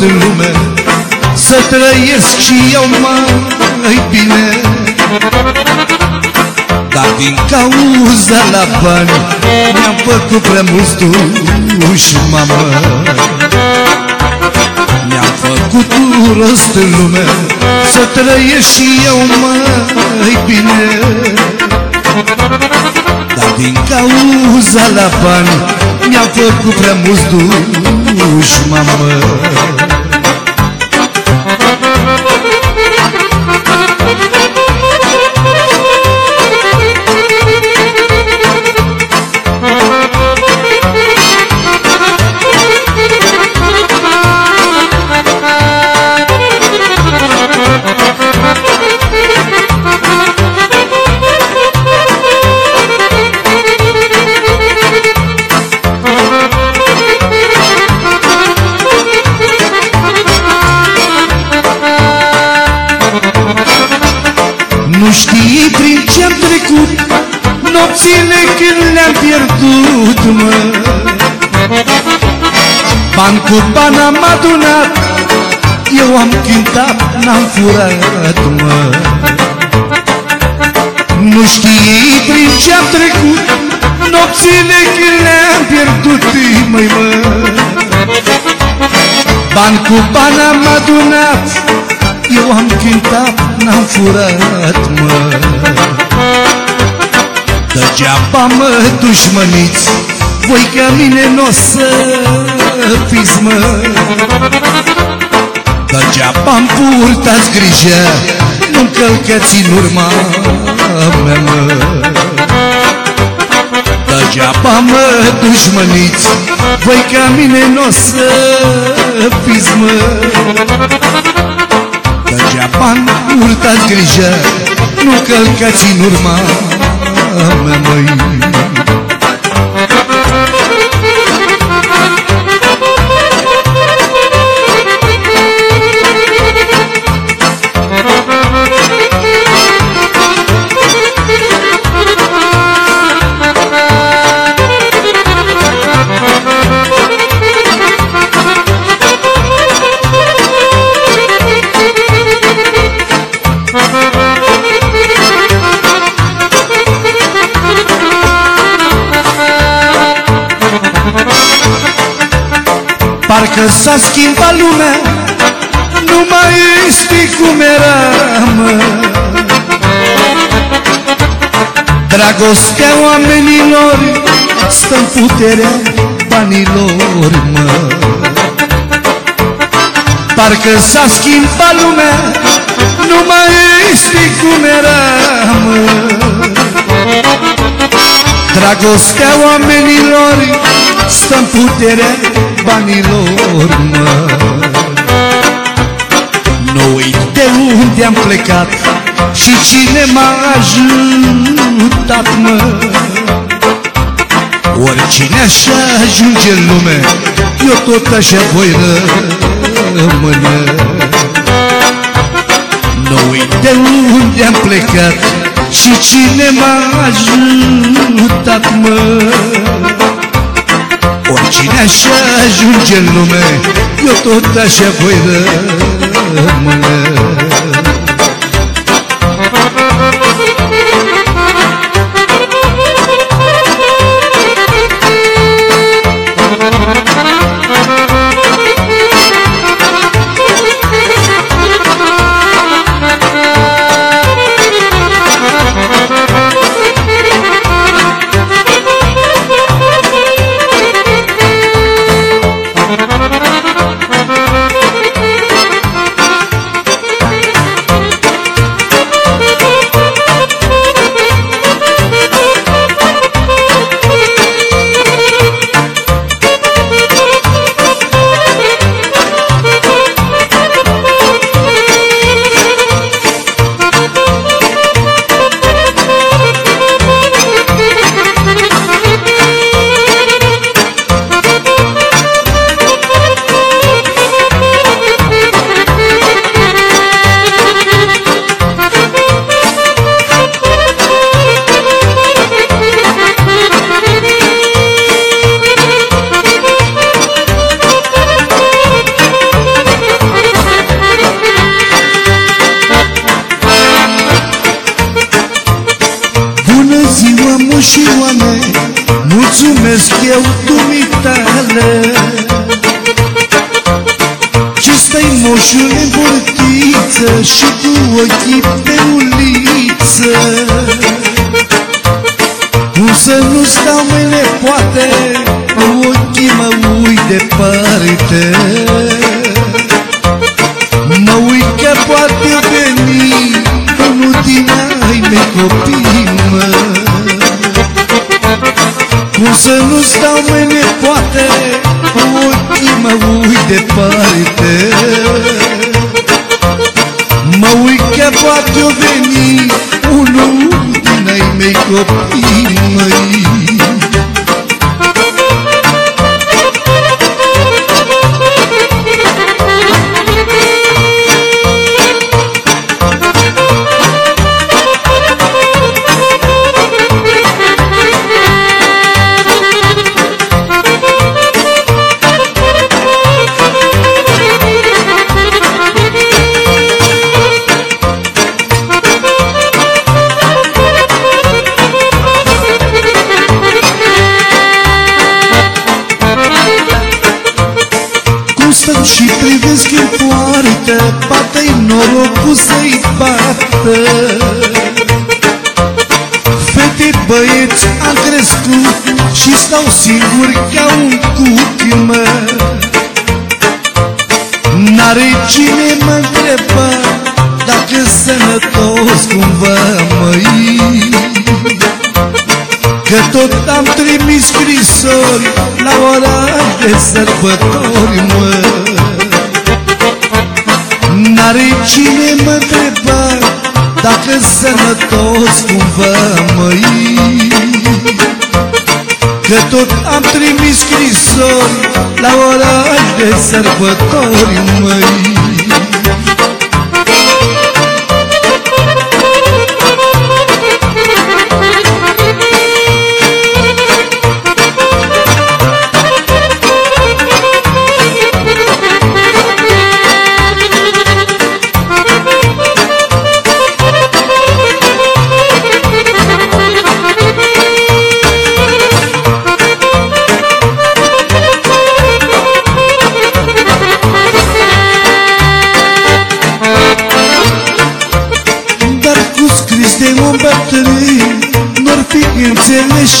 în lume. Să trăiesc și eu mai bine. Dar din cauza la bani Mi-am făcut prea mulți duși, mamă. Mi-am făcut un rost în lume Să trăiesc și eu mai bine. Dar din cauza la bani Mi-am făcut prea mulți duși, mamă mă. Ban cu ban am adunat Eu am cântat, n-am furat, mă. Nu știi prin ce-am trecut Nopțile când le-am pierdut, măi, mă. Ban cu ban am adunat eu am cântat, n-am furat, mă Degeaba mă dușmăniți Voi ca mine n-o să fiți, mă. Degeaba-mi purtați grijă Nu călcați în urma mea, mă. Degeaba mă dușmăniți Voi ca mine n-o să fiți, mă. Degeaba-mi purtați grijă Nu călcați în urma mea, Parcă s-a schimbat lumea Nu mai este cum era, mă Dragostea oamenilor stă în puterea banilor, mă. Parcă s-a schimbat lumea Nu mai este cum era, mă Dragostea oamenilor stă în puterea banilor, mă. Nu uit de unde am plecat Și cine m-a ajutat, mă. Oricine așa ajunge în lume Eu tot așa voi rămâne. Nu uit de unde am plecat Și cine m-a ajutat, mă Oricine așa ajunge în lume Eu tot așa voi rămâne băieți, am crescut Și stau singur ca un cuc, mă. N-are cine mă întreba Dacă sănătos cumva, măi Că tot am trimis scrisori La ora de sărbători, mă. N-are cine mă întreba Dacă sănătos cumva, măi Că tot am trimis scrisori La oraș de sărbători, măi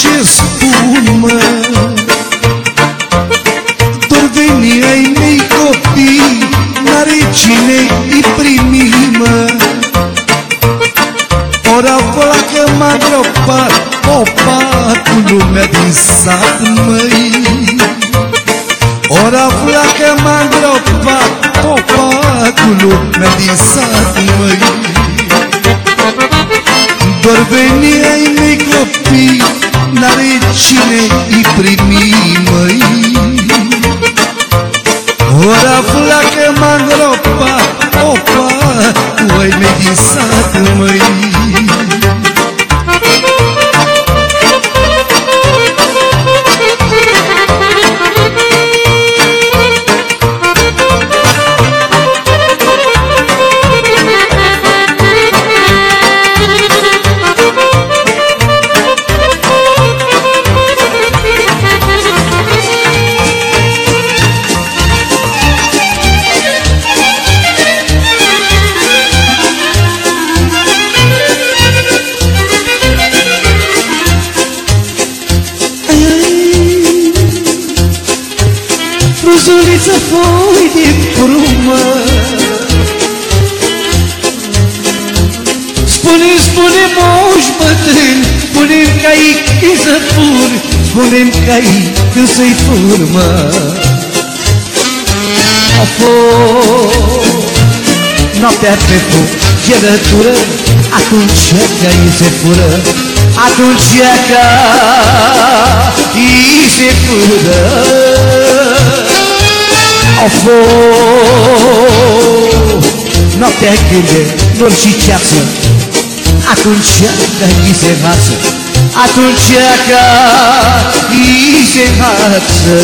înțeles ce spun, mă Doar veni ai mei copii N-are cine îi primi, mă Ora că m-a gropat Popat cu lumea din sat, măi noaptea pe fugierătură Atunci că îi se fură. Atunci că îi se fură. A fost noaptea când e nor și ceață Atunci că îi se învață Atunci că îi se învață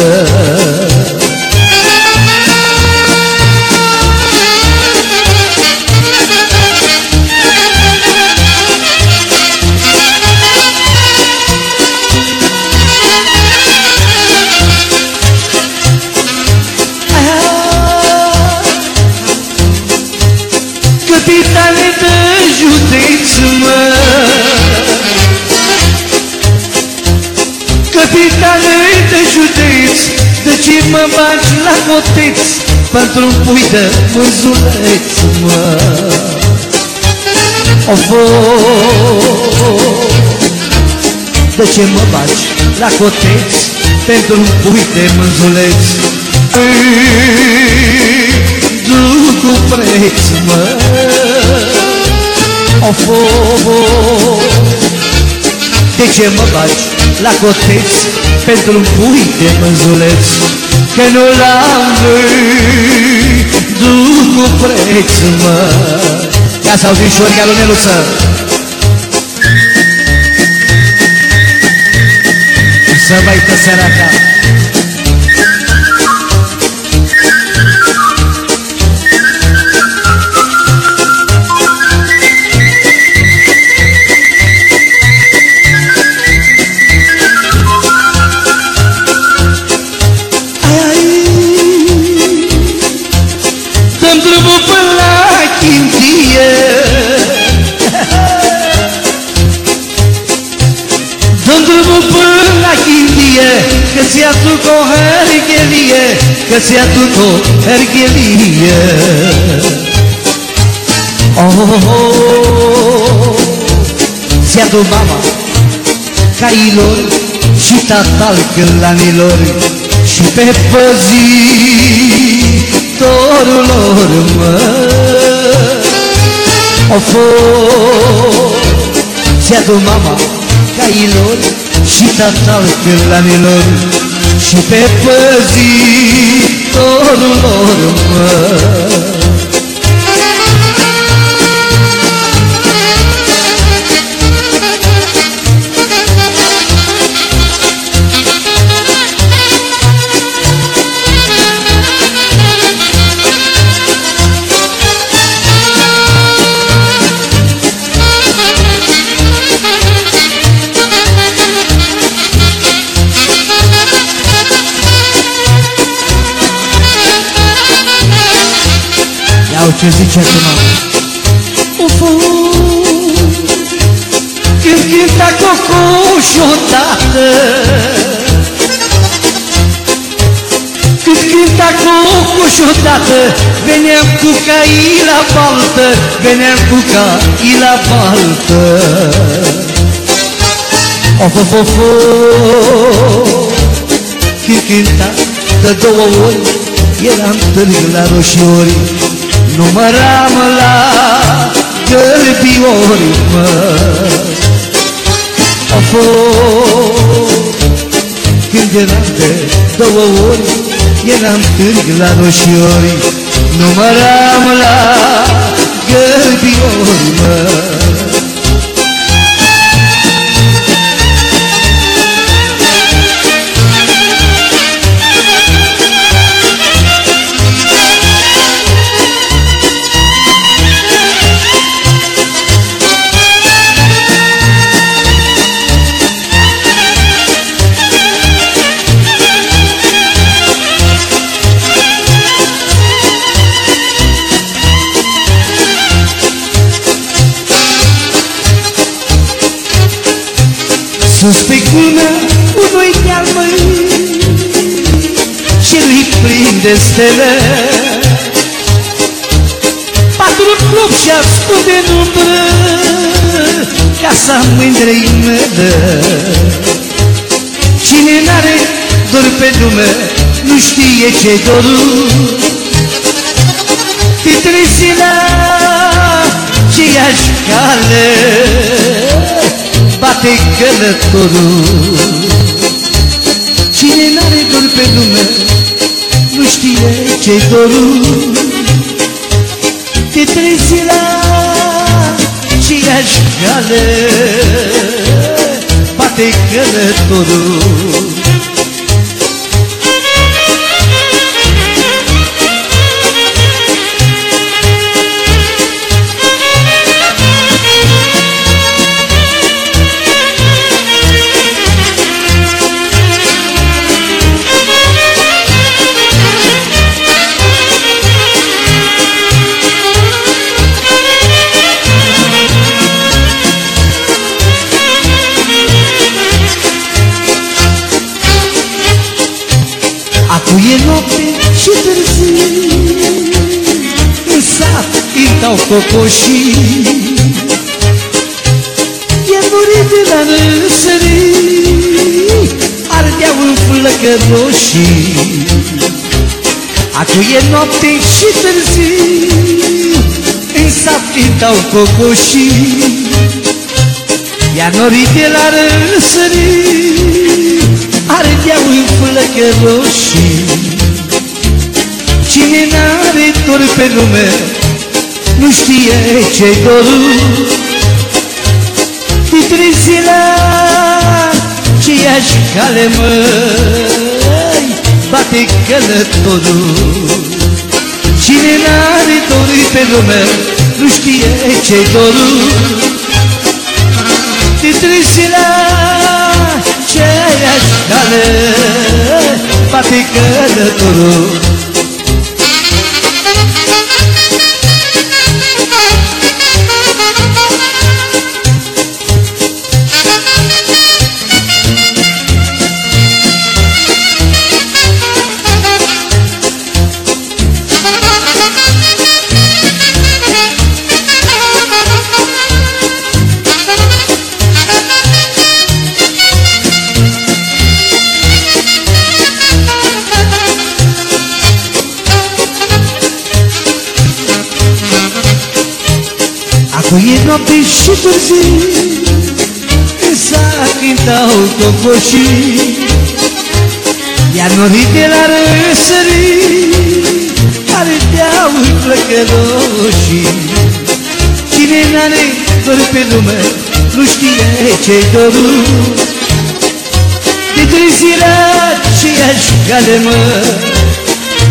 Pentru un pui de mânzuleț, mă. Of, De ce mă bagi la coteț Pentru un pui de mânzuleț Du cu preț, mă. Of, De ce mă bagi la coteț Pentru un pui de mânzuleț Că nu l-am văzut cu preț, mă. Ia să auzim și Orica Luneluță Să mai tă săraca Că ți-a tuc o herghelie Că ți-a tuc o herghelie Oh, oh, oh. Ți-a tu mama cailor și tatal cârlanilor și pe păzitorul lor, mă. O ți-a tu mama cailor și tatal cârlanilor și pe păzitorul lor, mă. Ce zice acum? Ufu Când cânta cocoș odată Când cânta cocoș odată Veneam cu cai la baltă Veneam cu cai la baltă. Of, of, of, of Când cânta de două ori Eram târg la roșiori Număram la gălbiori, mă. Au fost când eram de două ori Eram târg la roșiori. Număram la gălbiori, mă de stele. Patru club și ascunde în umbră Casa mândrei mele. Cine n-are dor pe lume Nu știe ce dorul. Te trezi la aceeași cale bate călătorul. Cine n-are dor pe lume Nu știe ce-i dorul Te trezi la aceeași cale Bate călătorul cocoșii E murit de la răsărit Ardeau în flăcări roșii Acu e noapte și târziu În sat pintau cocoșii. Iar norii de la răsărit Ardeau în flăcări roșii Cine n-are dor pe lume Nu știe ce-i dorul. Te trezi la aceeași cale, măi? Bate călătorul. Cine n-are dor pe lume Nu știe ce-i dorul. Te trezi la aceeași cale Bate călătorul și târziu Însă cântau cocoșii Iar norii de la răsărit Ardeau în flăcăroșii Cine n-are dor pe lume Nu știe ce-i dorul. De trezirea aceeași cale mă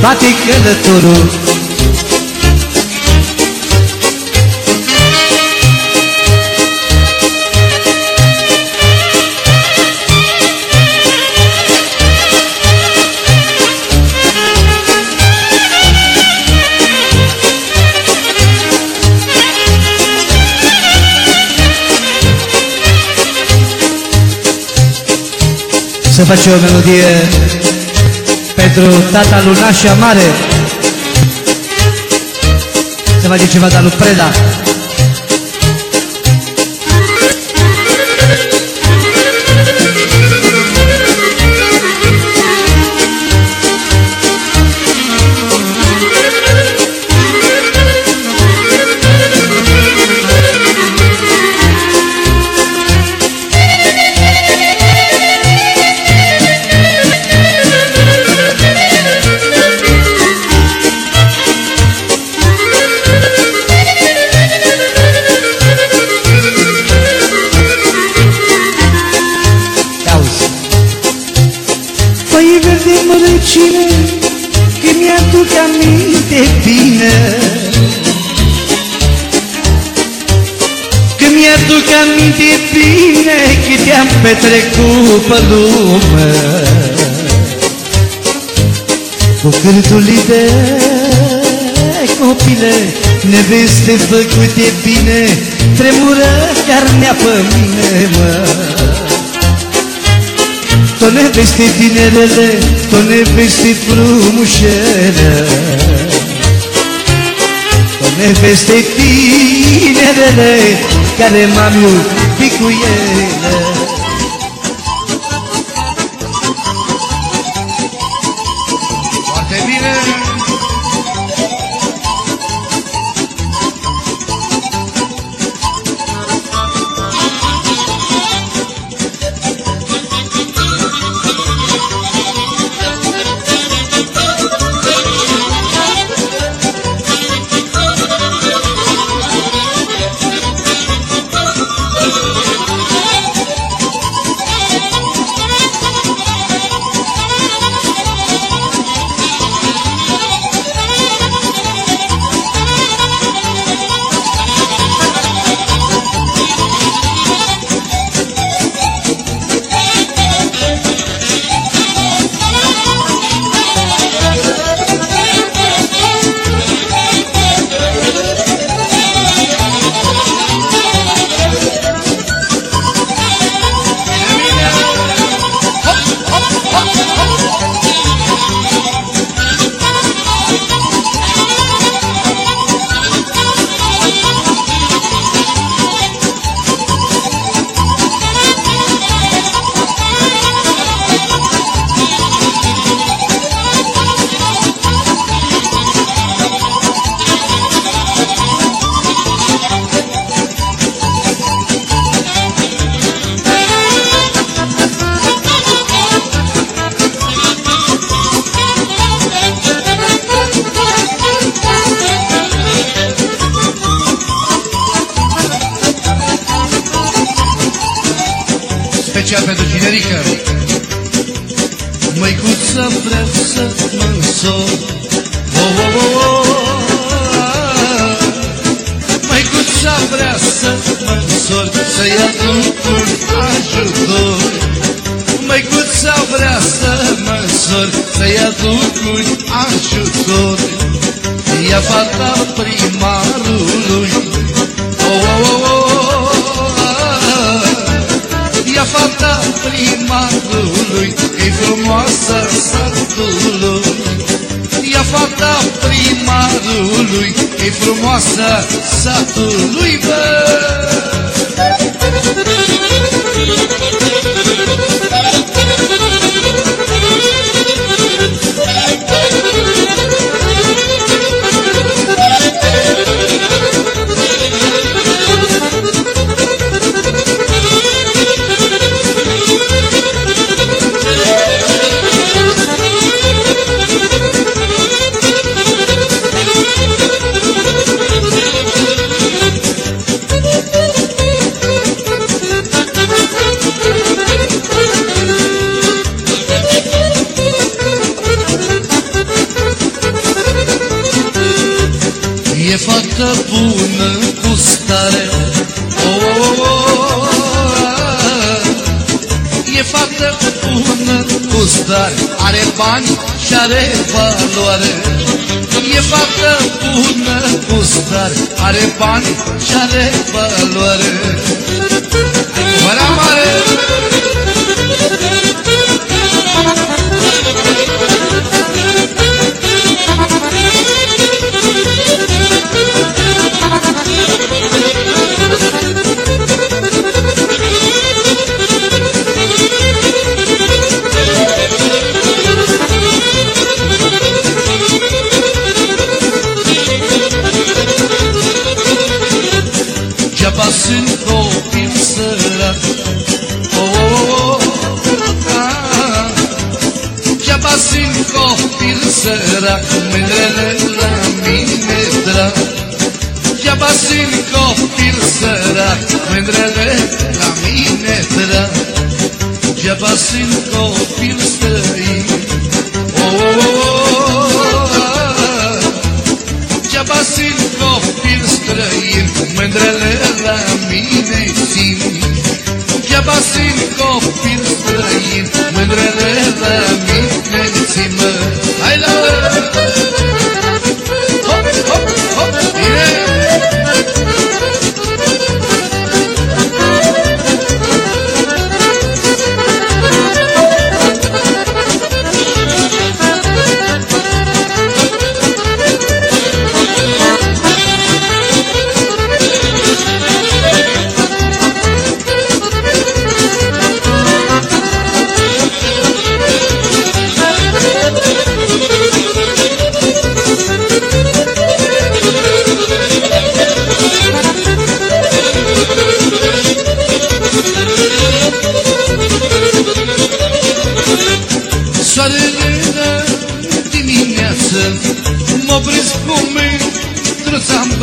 Bate călătorul Să face o melodie pentru tata Lunașa Mare. Să face ceva de lui Preda. Petrecut pe lume Cu cârtuli de copile Neveste făcute bine Tremură carnea pe mine, mă. To neveste tinerele, to neveste frumușele. To neveste tinerele Care m-am iubit cu ele primarului E frumoasă satului, bă Are bani și are valoare E fată bună cu stare Are bani și are valoare Mărea mare Degeaba copil sărac Mândrele la mine drag Degeaba sunt copil sărac Mândrele la mine drag Degeaba sunt copil străin oh, oh, oh, ah. Degeaba sunt copil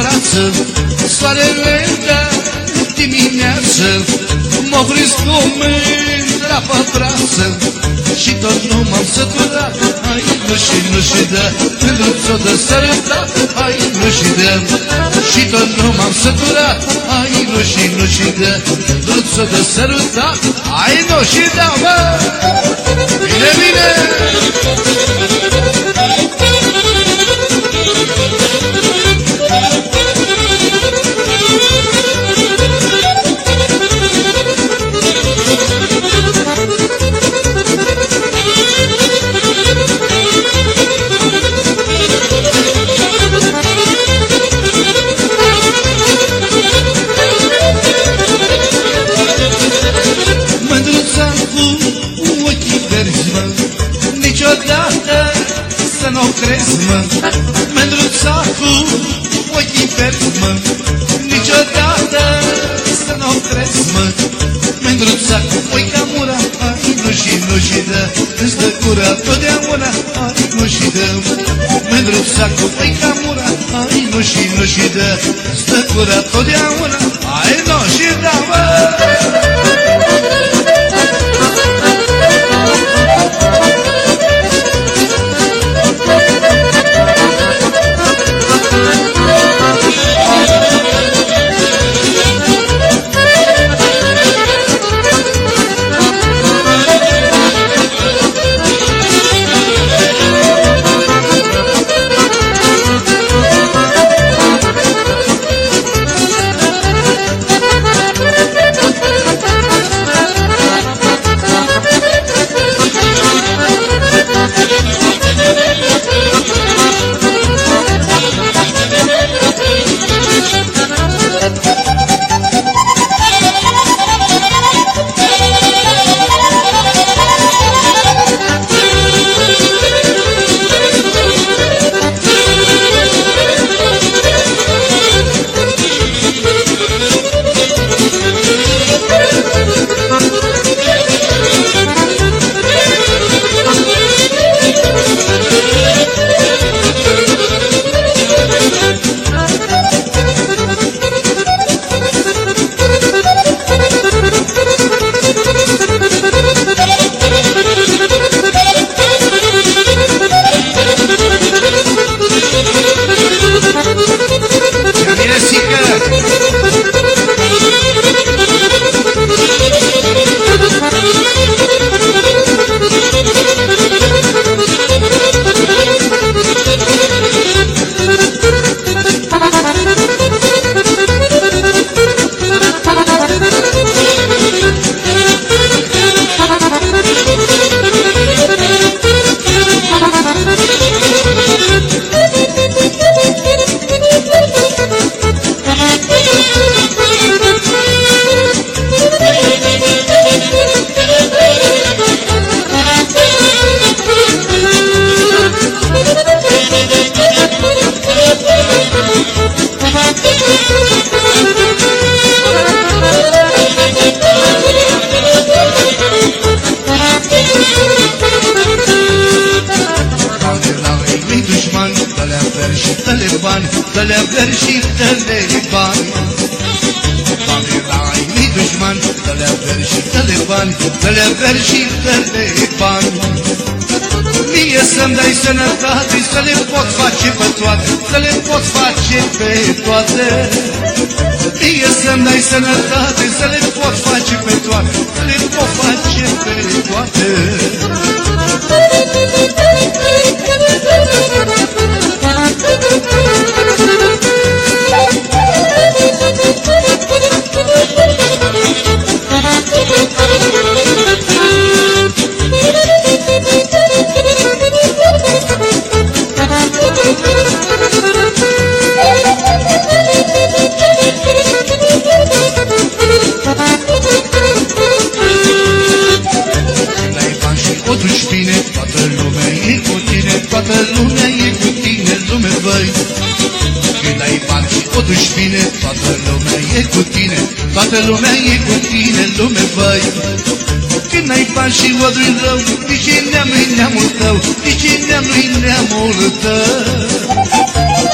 brață Soarele de dimineață Mă opresc cu mândra pe brață Și tot nu m-am săturat Hai, nu și nu și dă Mândruță de sărătat Hai, nu și dă Și tot nu m-am săturat Hai, nu și nu și dă Mândruță de sărătat Hai, nu și dă, mă Bine, bine! Mândruța Mândruța cu oi ca mura. Ai, nu și nu și dă. Îți dă cura totdeauna. Ai, nu și dă, face pe toate Să le pot face pe toate. Mie să-mi dai sănătate Să le pot face pe toate Să le pot face pe toate Toată lumea e cu tine Lume băi. Când ai bani și o duci rău Nici neamul neamul tău? Nici neamul neamul tău?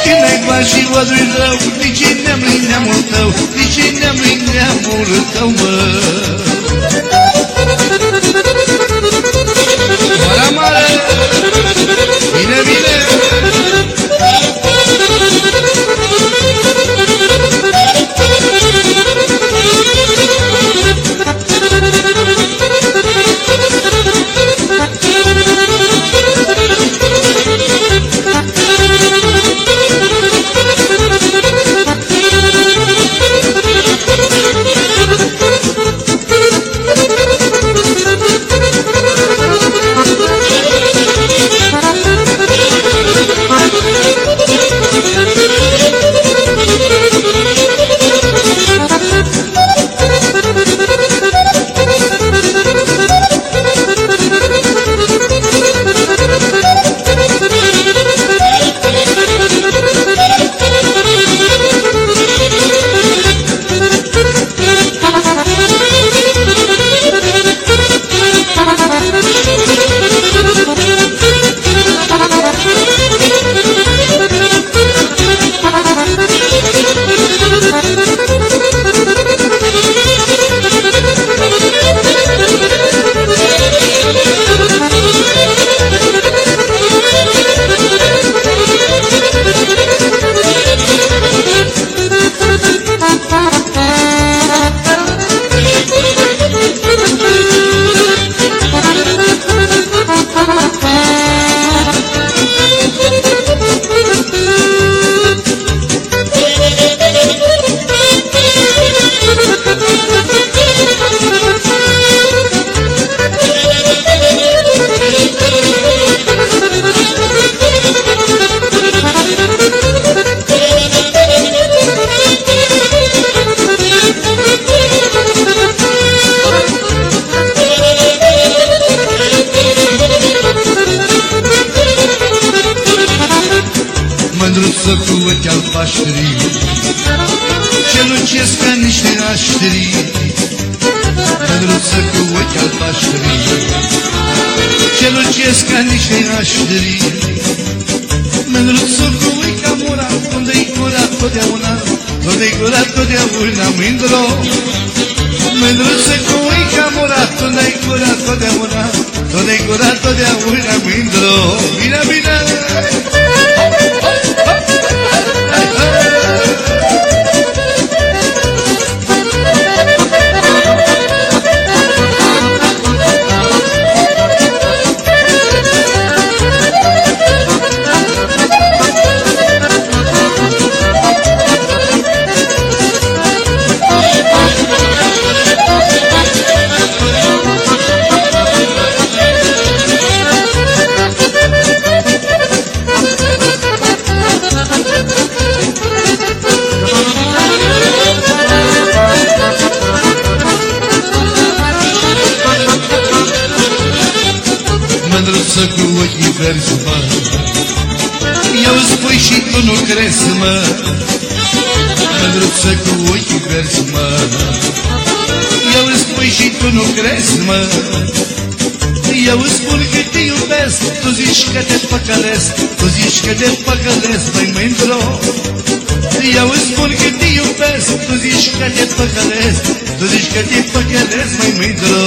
Când ai bani și o duci rău Nici neamul neamul tău? Nici neamul neamul tău, mă Mândruță cu ochii verzi, mă. Eu spui și tu nu crezi, mă. Mândruță cu ochii verzi, mă. Eu spui și tu nu crezi, mă. Eu îți spun că te iubesc Tu zici că te păcălesc Tu zici că te păcălesc Mai mândro. Eu îți spun că te iubesc Tu zici că te păcălesc Tu zici că te păcălesc Mai mândro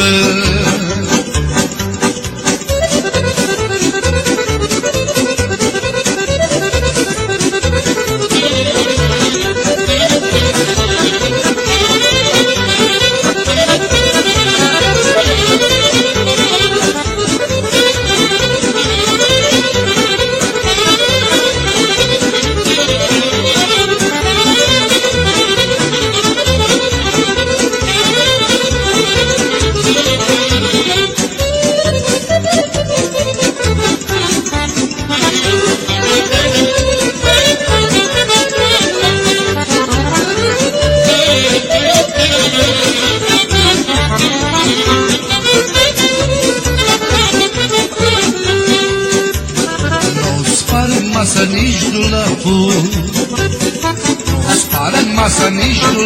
tot,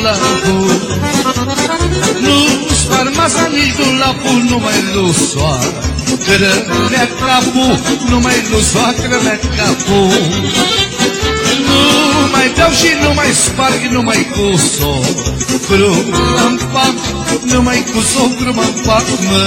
nici dulapul Nu spar masa nici dulapul Numai lu soacră mea capul Numai lu soacră mea capul. Nu mai beau și nu mai sparg Numai cu socru mă fac Numai cu socru mă fac, mă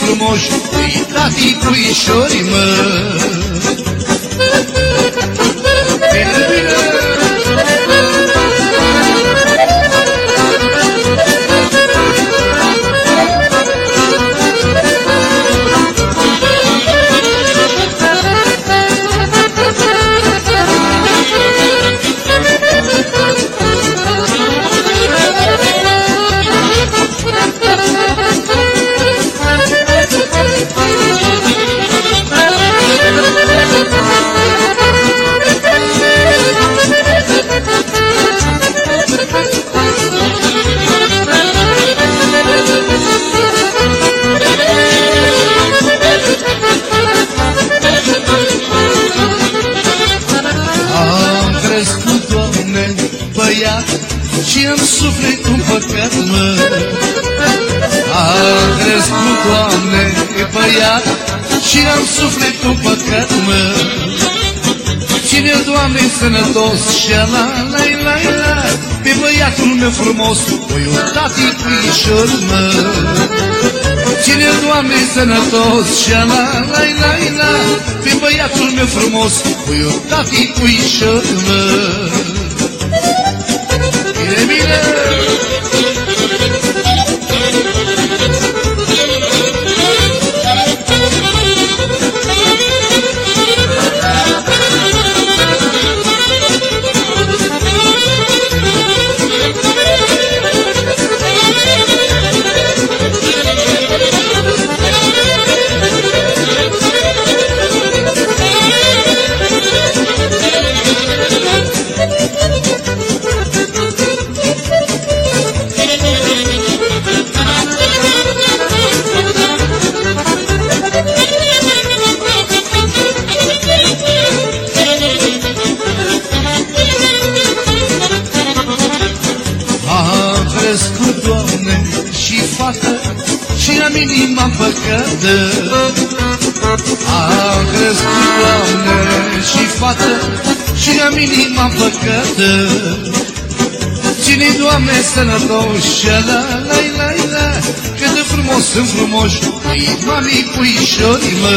frumoși Pui tati, puișori, sănătos Și la, la, la, la. Pe băiatul meu frumos Voi un tati puișor, mă. Ține, Doamne, sănătos Și la, la, la, la. Pe băiatul meu frumos Voi un tati puișor, mă. Bine, bine Doamne, sănătoși La, la, la, la. Cât de frumos sunt frumoși Păi, mami, puișorii, mă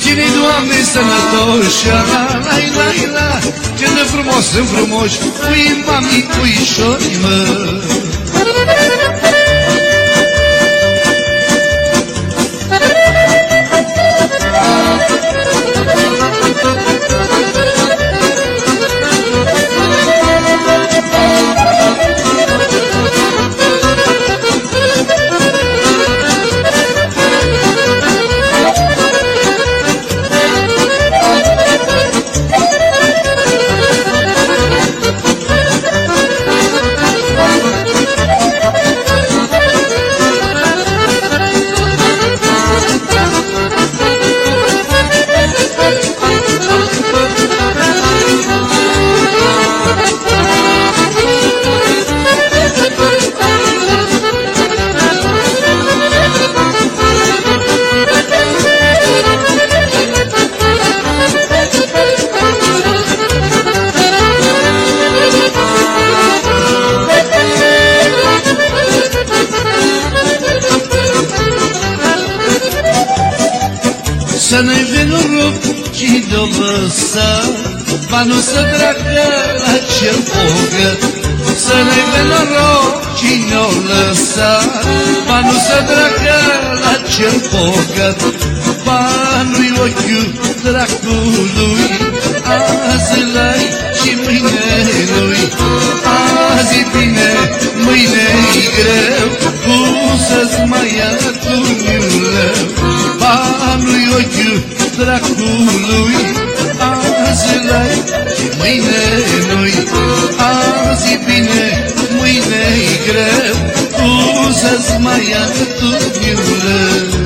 Ține, Doamne, sănătoși La, la, la, la. Cât de frumos sunt frumoși Pui, mami, puișorii, mă Banul să treacă la cel bogăt Să ne-i vin noroc și ne-o lăsa Banul să treacă la cel bogăt Banul-i ochiul dracului Azi l-ai și mâine lui. Azi e bine, mâine e greu Cum să-ți mai ia Dumnezeu Banul-i ochiul dracului Azi l-ai și mâine nu-i Azi e bine, mâine e greu Cum să-ți mai ia Dumnezeu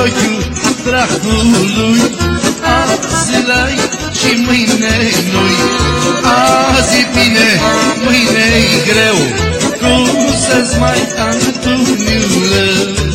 Banul ochiul dracului Azi l-ai și mâine nu-i Azi e bine, mâine e greu Cum să-ți mai antuniule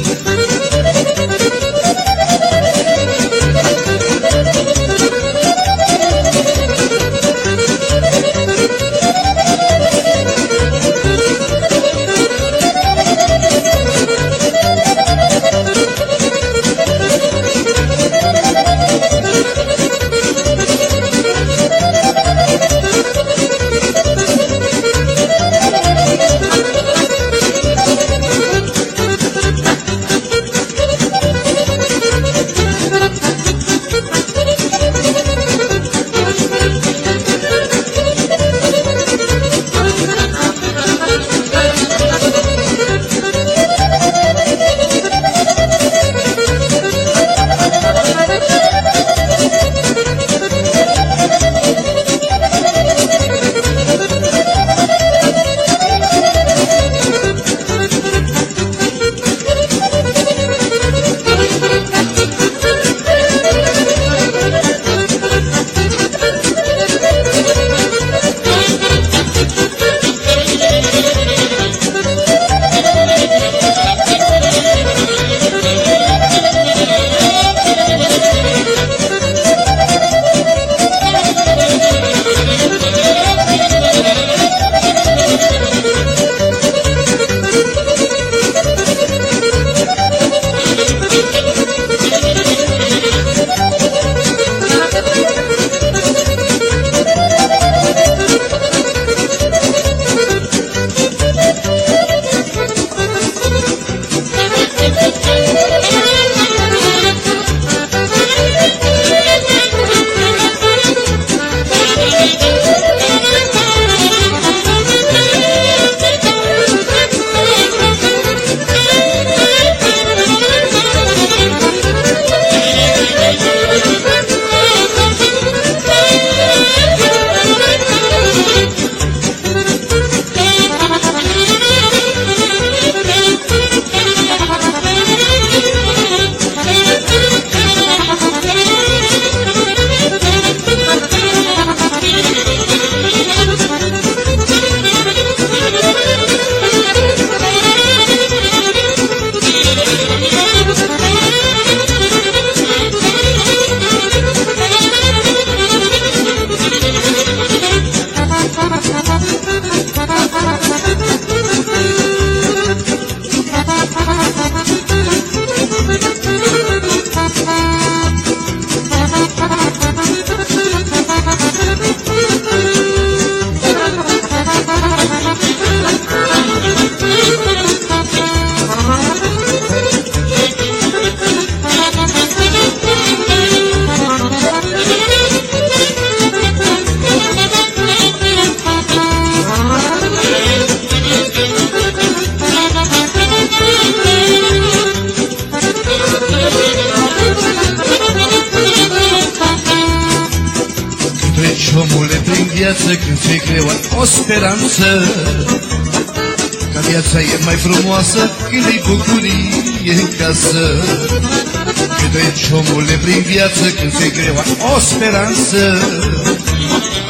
viață când ți-e greu o speranță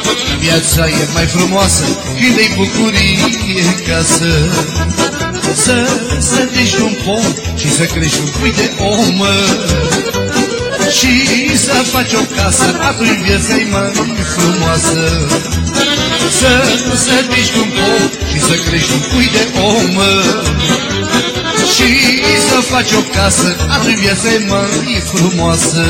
Ca viața e mai frumoasă când e bucurie în casă Să sădești un pom și să crești un pui de om și să faci o casă, atunci viața e mai frumoasă. Să sădești un pom și să crești un pui de om. Și să faci o casă, atunci viața e mai frumoasă.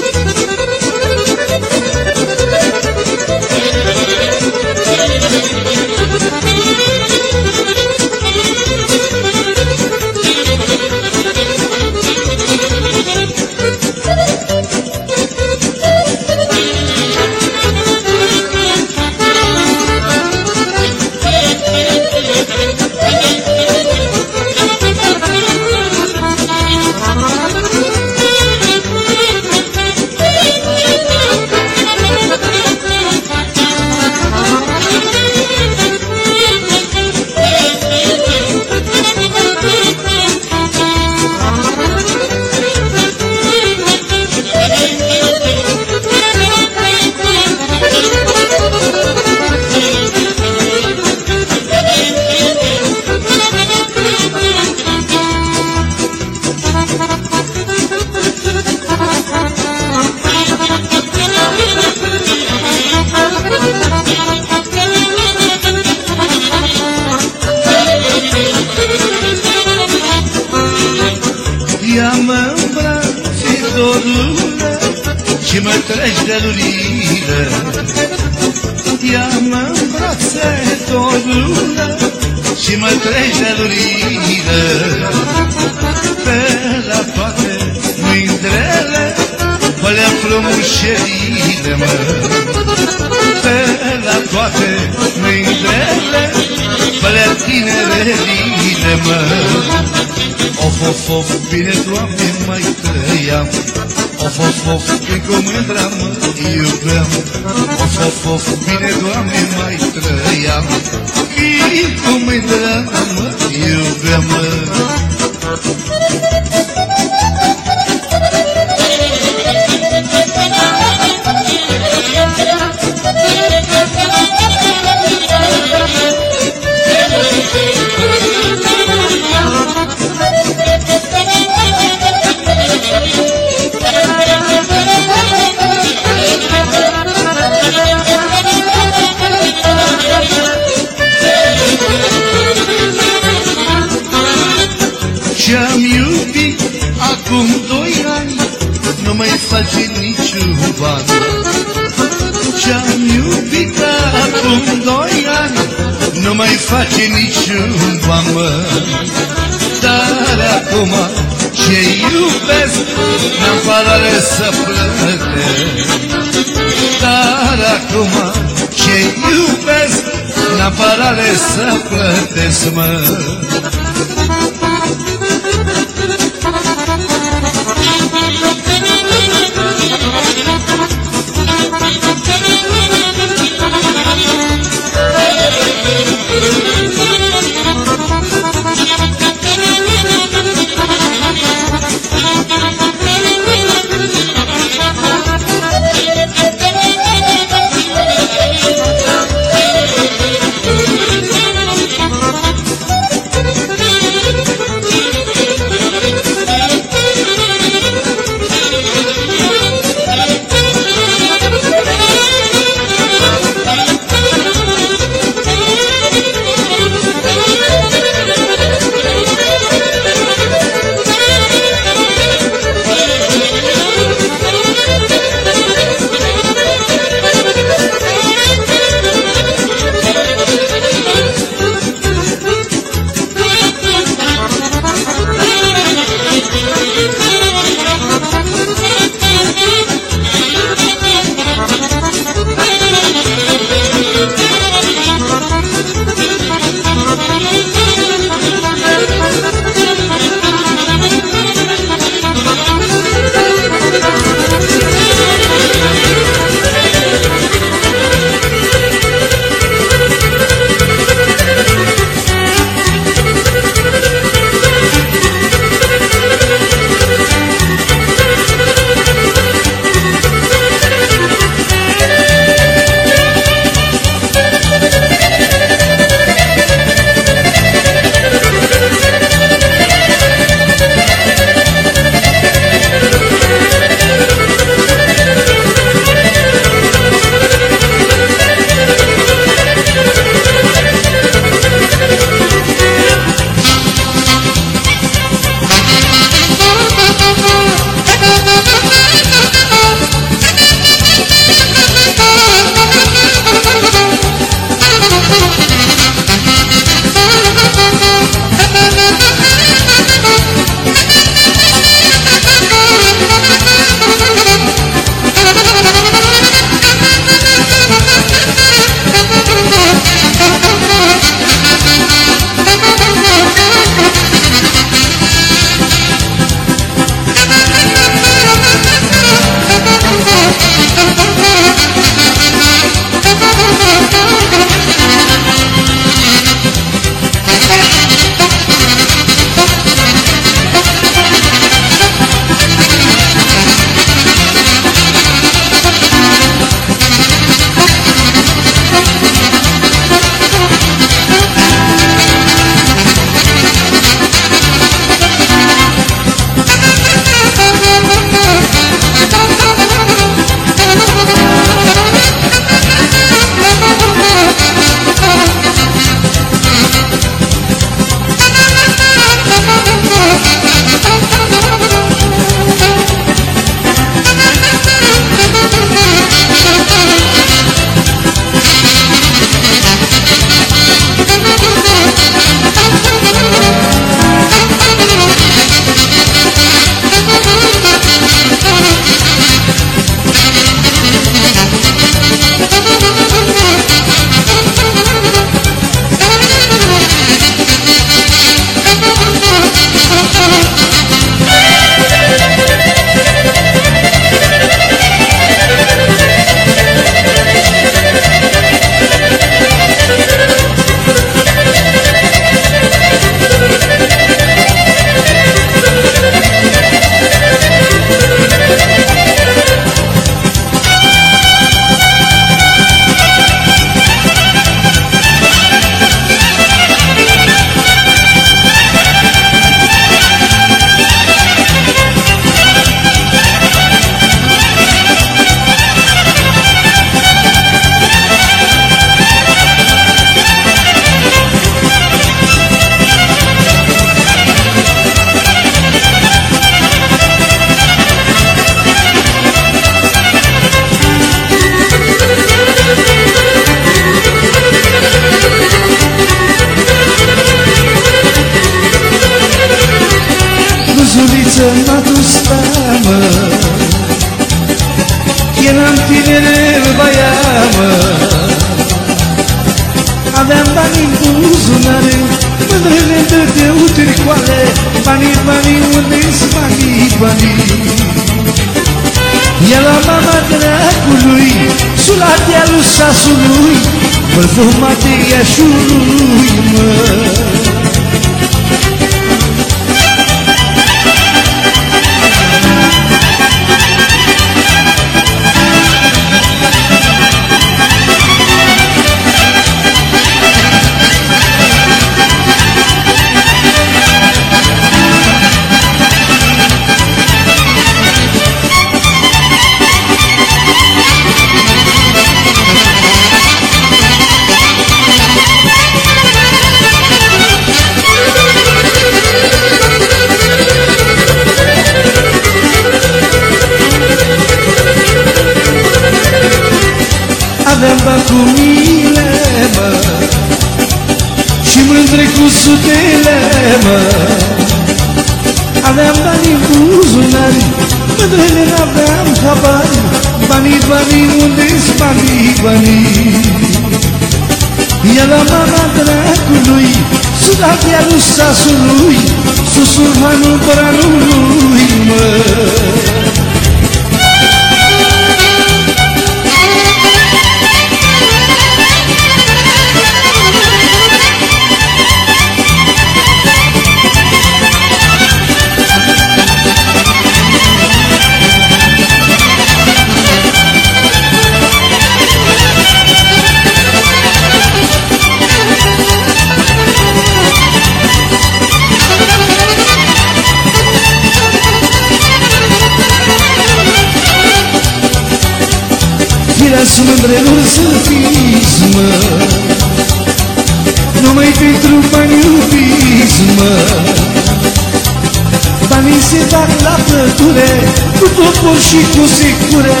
Situ sicure,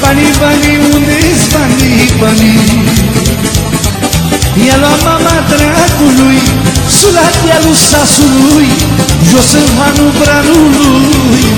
bani bani undes E bani. Yalo mama dracului, sulat ialu sasului, jos în hanul branului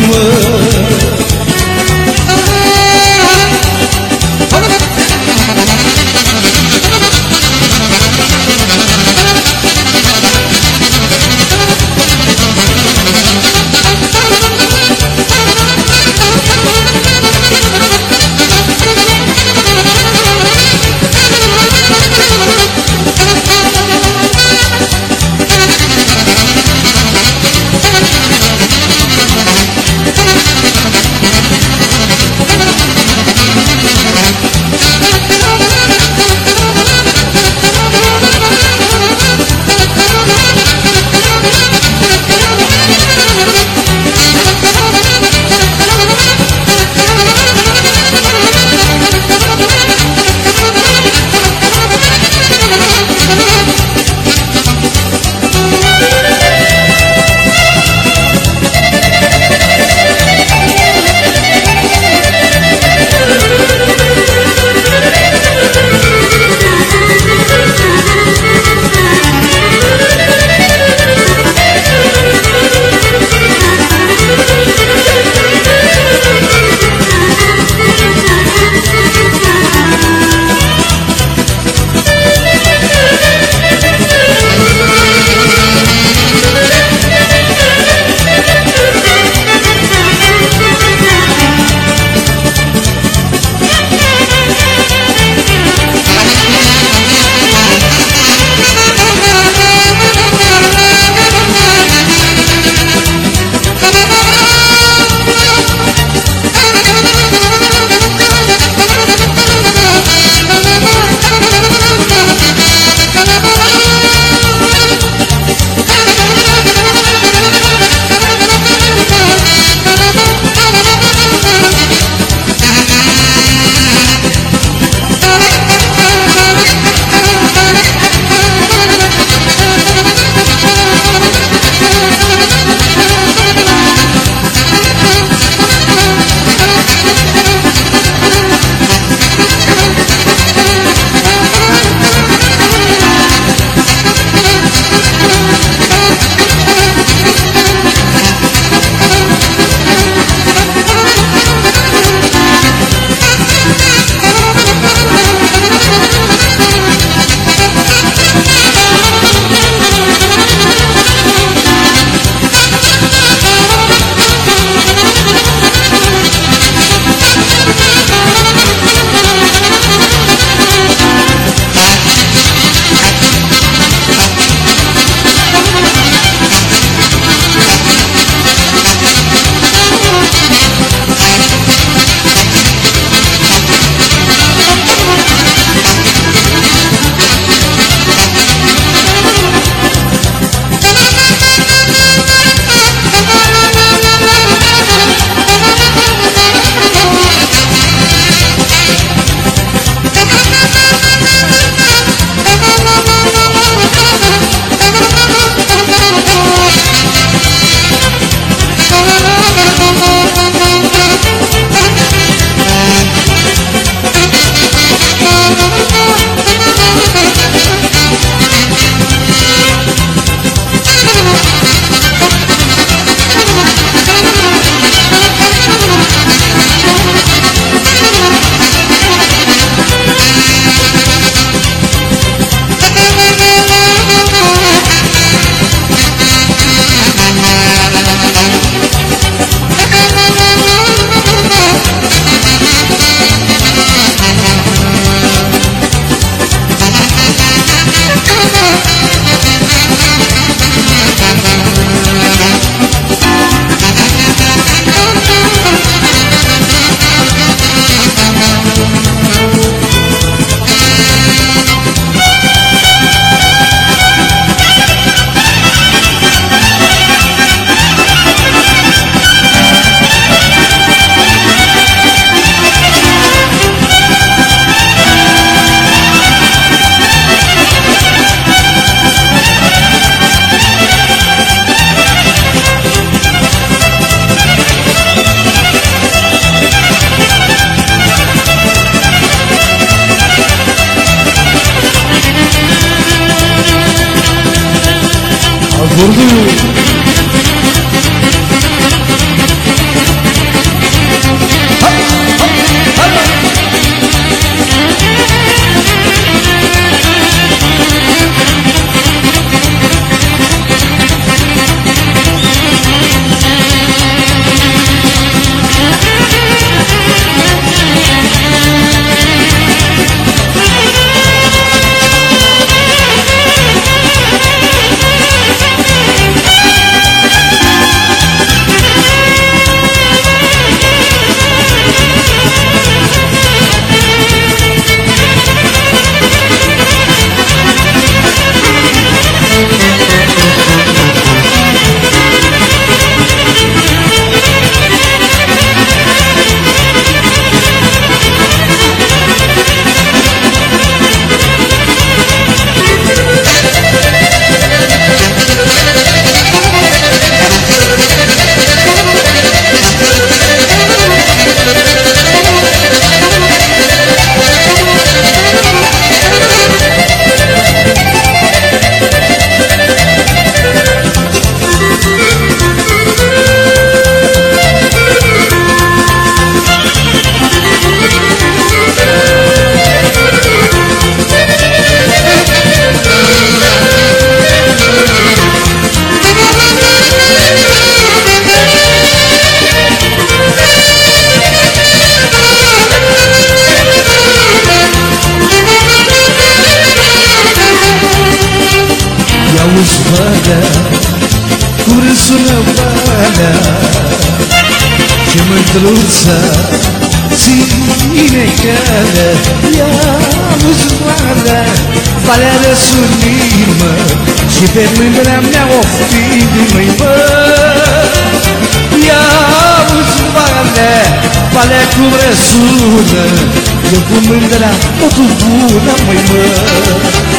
Valea răsunimă Și pe mândrea mea oftimă mă Yavuz bana Valea cum răsună Eu cu mândrea totul bună măi mă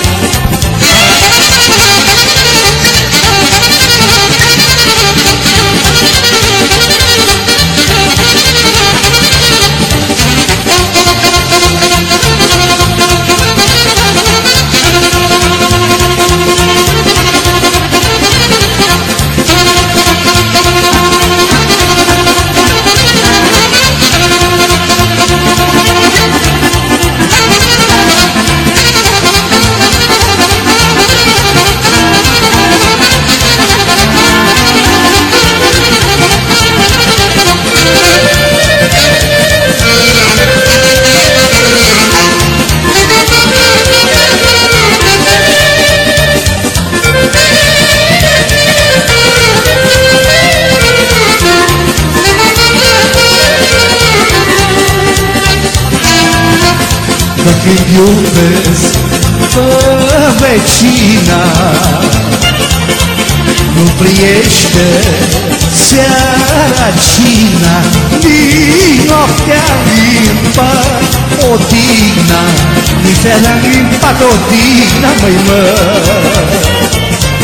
când iubesc pe vecina. Nu priește seara cina Din noaptea limpa odina Din seara limpa odina, măi mă.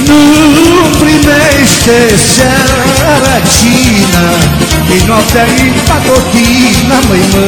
Nu primește seara cina Din noaptea limpa odina, măi mă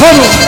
Neluță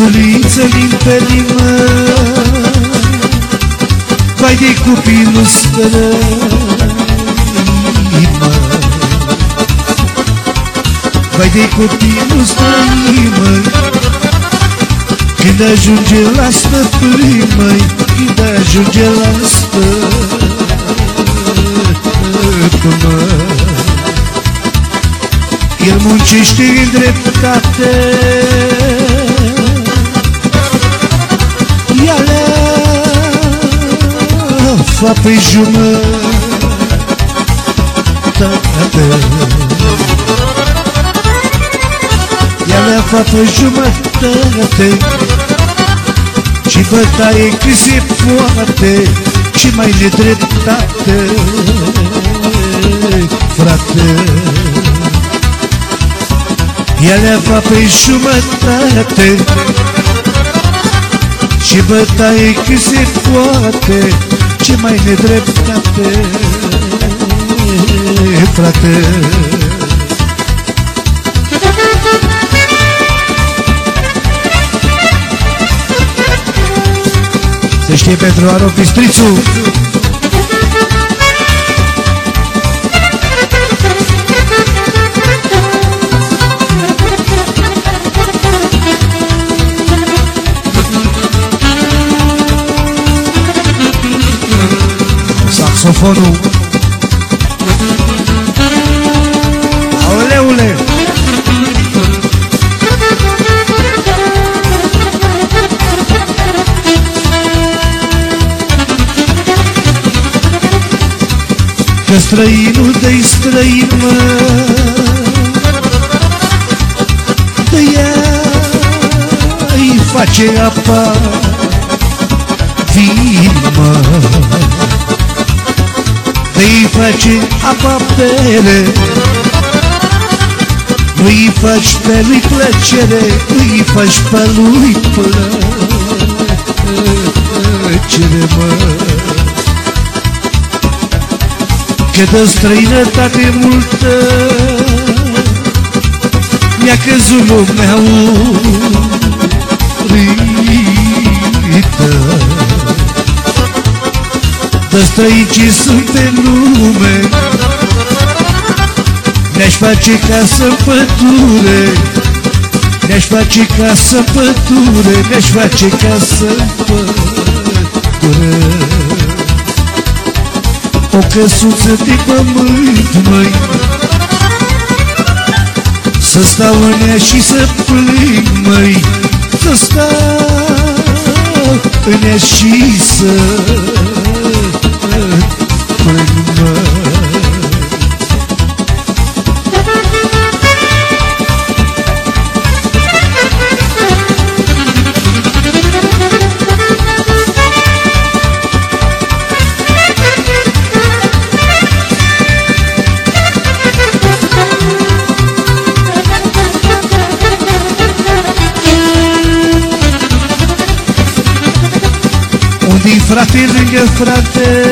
Auzi câmpul lungu saxifonul Frunzuliță limpedimă Vai de copilul străimă Vai de copilul străimă Când ajunge la stăpâni măi Când ajunge la stăpână. El muncește în dreptate fa pe jumătate Ea le fa pe jumătate Și bătaie cât se poate Și mai nedreptate Frate. Ea le fa pe jumătate și bătaie cât se poate Ce mai nedreptate Frate? Se știe pentru Aro Pistrițu saxofonul Aoleule Că străinul dă-i străin, mă. De ea îi face apa Vin, mă îi face apa bere Îi faci pe lui plăcere Îi faci pe lui plăcere, mă. Că de străinătate multă Mi-a căzut lumea urită Că străicii sunt pe lume. Ne-aș face casă în pădure Ne-aș face casă în pădure Ne-aș face casă în pădure. O căsuță de pământ, măi Să stau în ea și să plâng, măi Să stau în ea și să frate lângă frate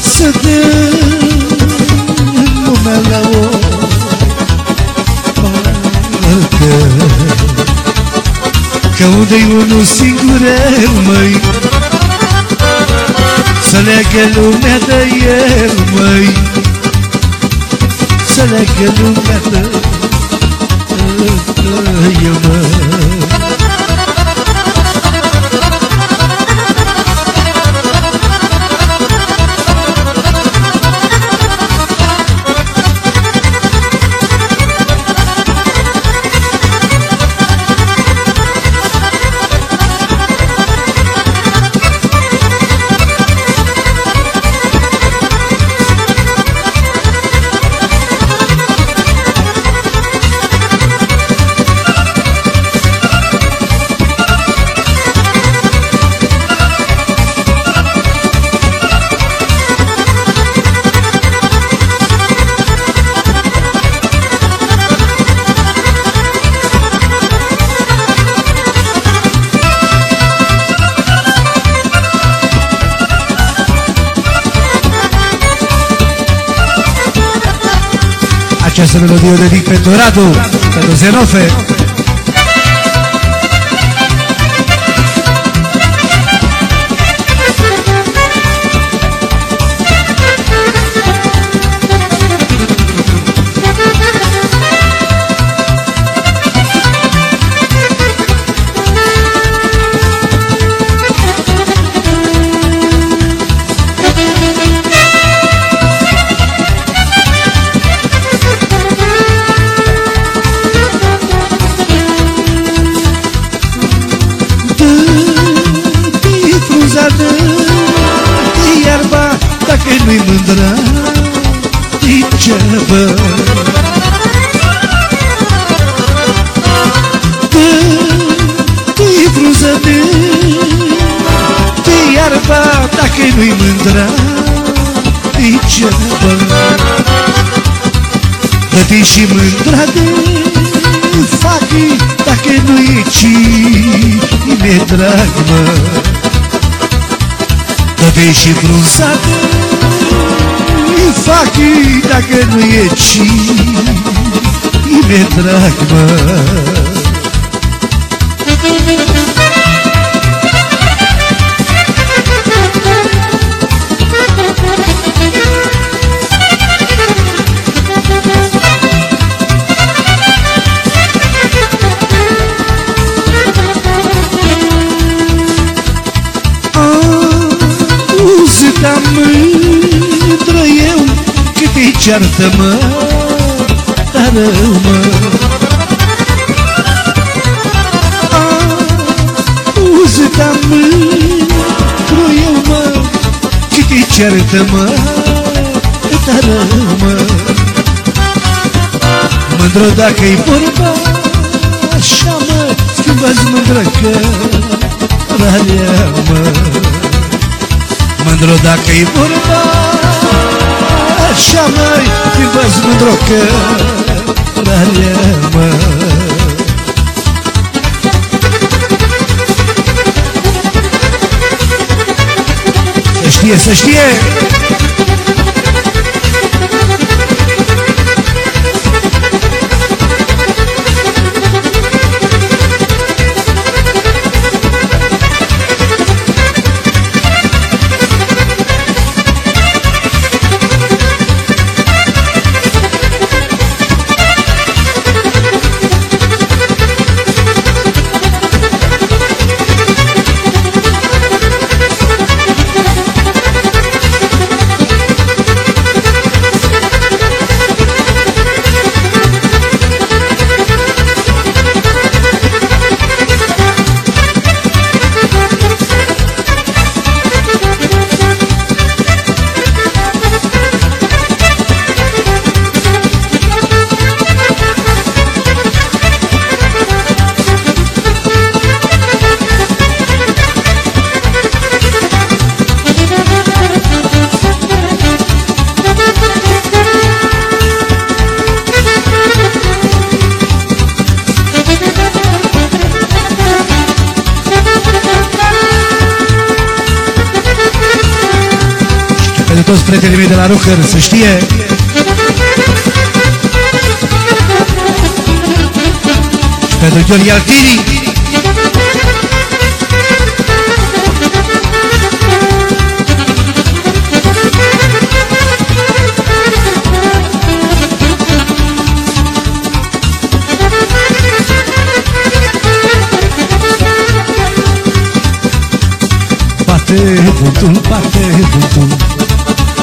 Să dă lumea la o parcă Că unde-i unul singur el, măi. Să leagă lumea de el, măi. Să leagă lumea de el, măi Această melodie o dedic pentru Radu, pentru Zenofe. Dă-i degeaba. Dă-i frunza, dă-i iarba, dacă nu-i mândră, degeaba. Dă-te și mândra de fac dacă nu e cine drag, mă Dă-te și brunza de fac dacă nu e cine drag, mă Auzi, da mândră eu Că te ceartă, mă Dar rău, mă Auzi, da mândră eu, mă Că te ceartă, mă Dar rău, mă Mândră dacă-i vorba Așa, mă Schimbați mândră că Ralea, mă. Mândru dacă-i vorba Așa mai Schimbați mândru că Ralea, mă. Să știe, să știe toți prietenii mei de la Rocker, să știe. Și pentru Gheorghe Altini. Bate vântul, bate vântul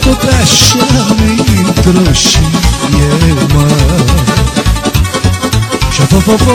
tot așa mi și eu mă Și fo, fo, fo,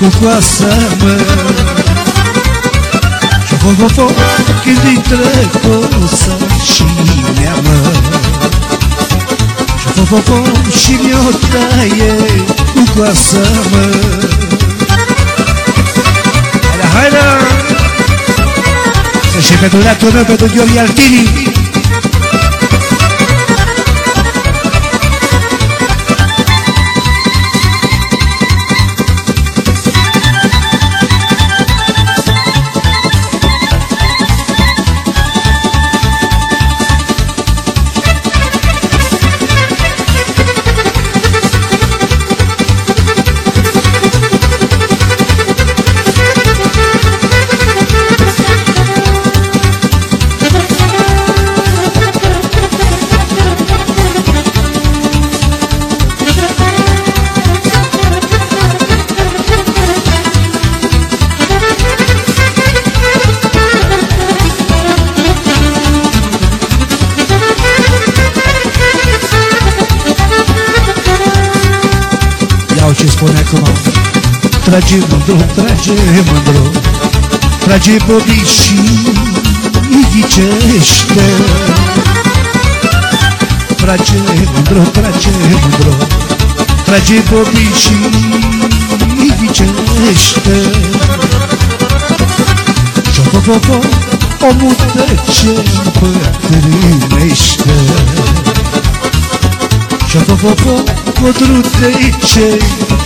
legănă Se legănă că iarbă mă Și fă, fă, fă, când intră cosa și neamă Și fă, fă, fă, și mi-o taie cu coasa mă Și fo, fo, fo, când intră cosa și mea mă Și fo, fo, fo, și mi-o taie cu coasa mă Haide, haide! Și pentru leatul meu, pentru Gheorghe Altini Trage mândru, trage mândru Trage bobi și îi ghicește Trage mândru, trage mândru Trage bobi și îi ghicește fă, omul ce împătrânește Și-o fă, fă, fă, codrutei ce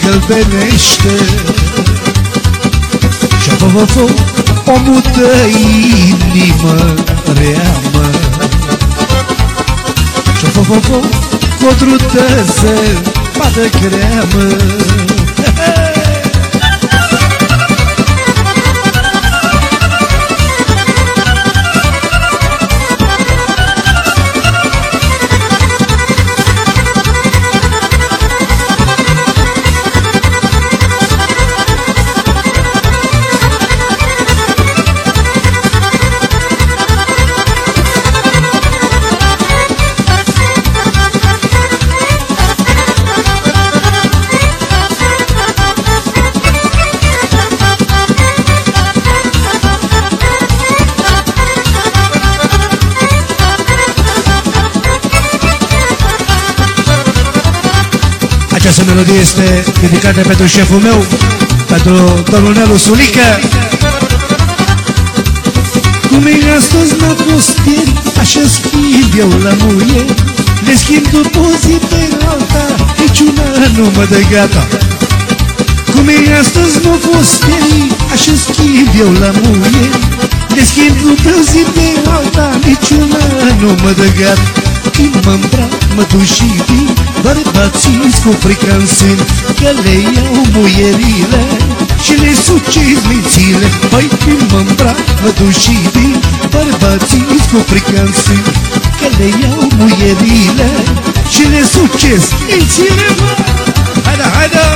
gălbenește Și-o fă, fă, fă, omul de inimă rea, mă. Și-o fă, fă, fă, codrută se bată creamă melodie este dedicată pentru șeful meu, pentru domnul Nelu Sulică. Cum e astăzi n-a fost ieri, așa schimb eu la muie. Le schimb după o zi pe alta, niciuna nu mă dă gata. Cum e astăzi n-a fost ieri, așa schimb eu la muie. Le schimb după o zi pe alta, niciuna nu mă dă gata. Când mă îmbrac, mă duc și vin Bărbații cu frică în sân Că le iau muierile Și le suciz mințile Păi când mă îmbrac, mă duc și vin Bărbații cu frică în sân Că le iau muierile Și le suciz mințile Bă! Haide, haide!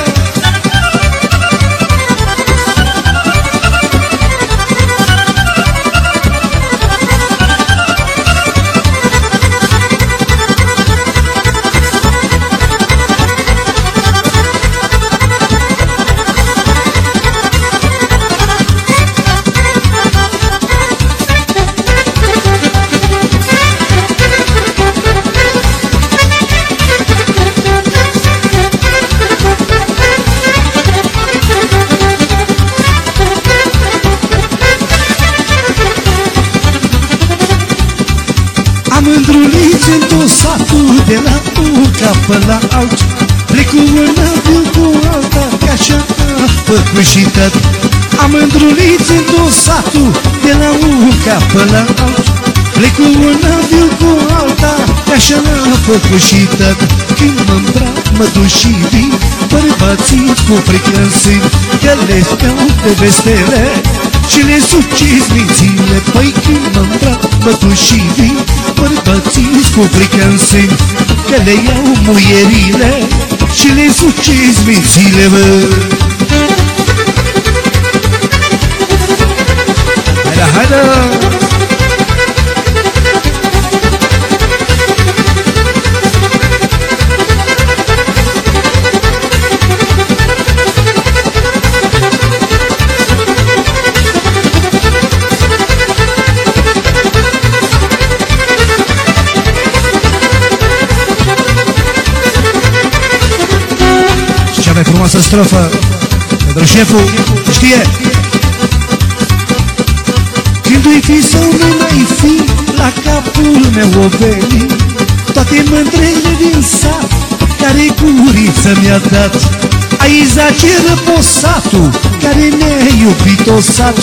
Un cap până la alt Plec cu un avion cu alta Ca așa a făcut și tot Am îndrulit în tot satul De la un cap până la alt Plec cu un avion cu alta Ca așa a făcut și tot Când mă îmbrac, mă duc și vin Bărbații cu frică în sân Că le stau de vestele și le suciți mințile Păi când mă îmbrac, mă duc și vin Bărbații cu frică în sân Că le iau muierile Și le suciți mințile, bă Haide, haide! Strofă Pentru șeful știe. Când i fi sau nu mai fi La capul meu o veni. Toate mândrele din sat Care guriță mi-a dat. Aici zageră posatul Care ne-a iubit o sat.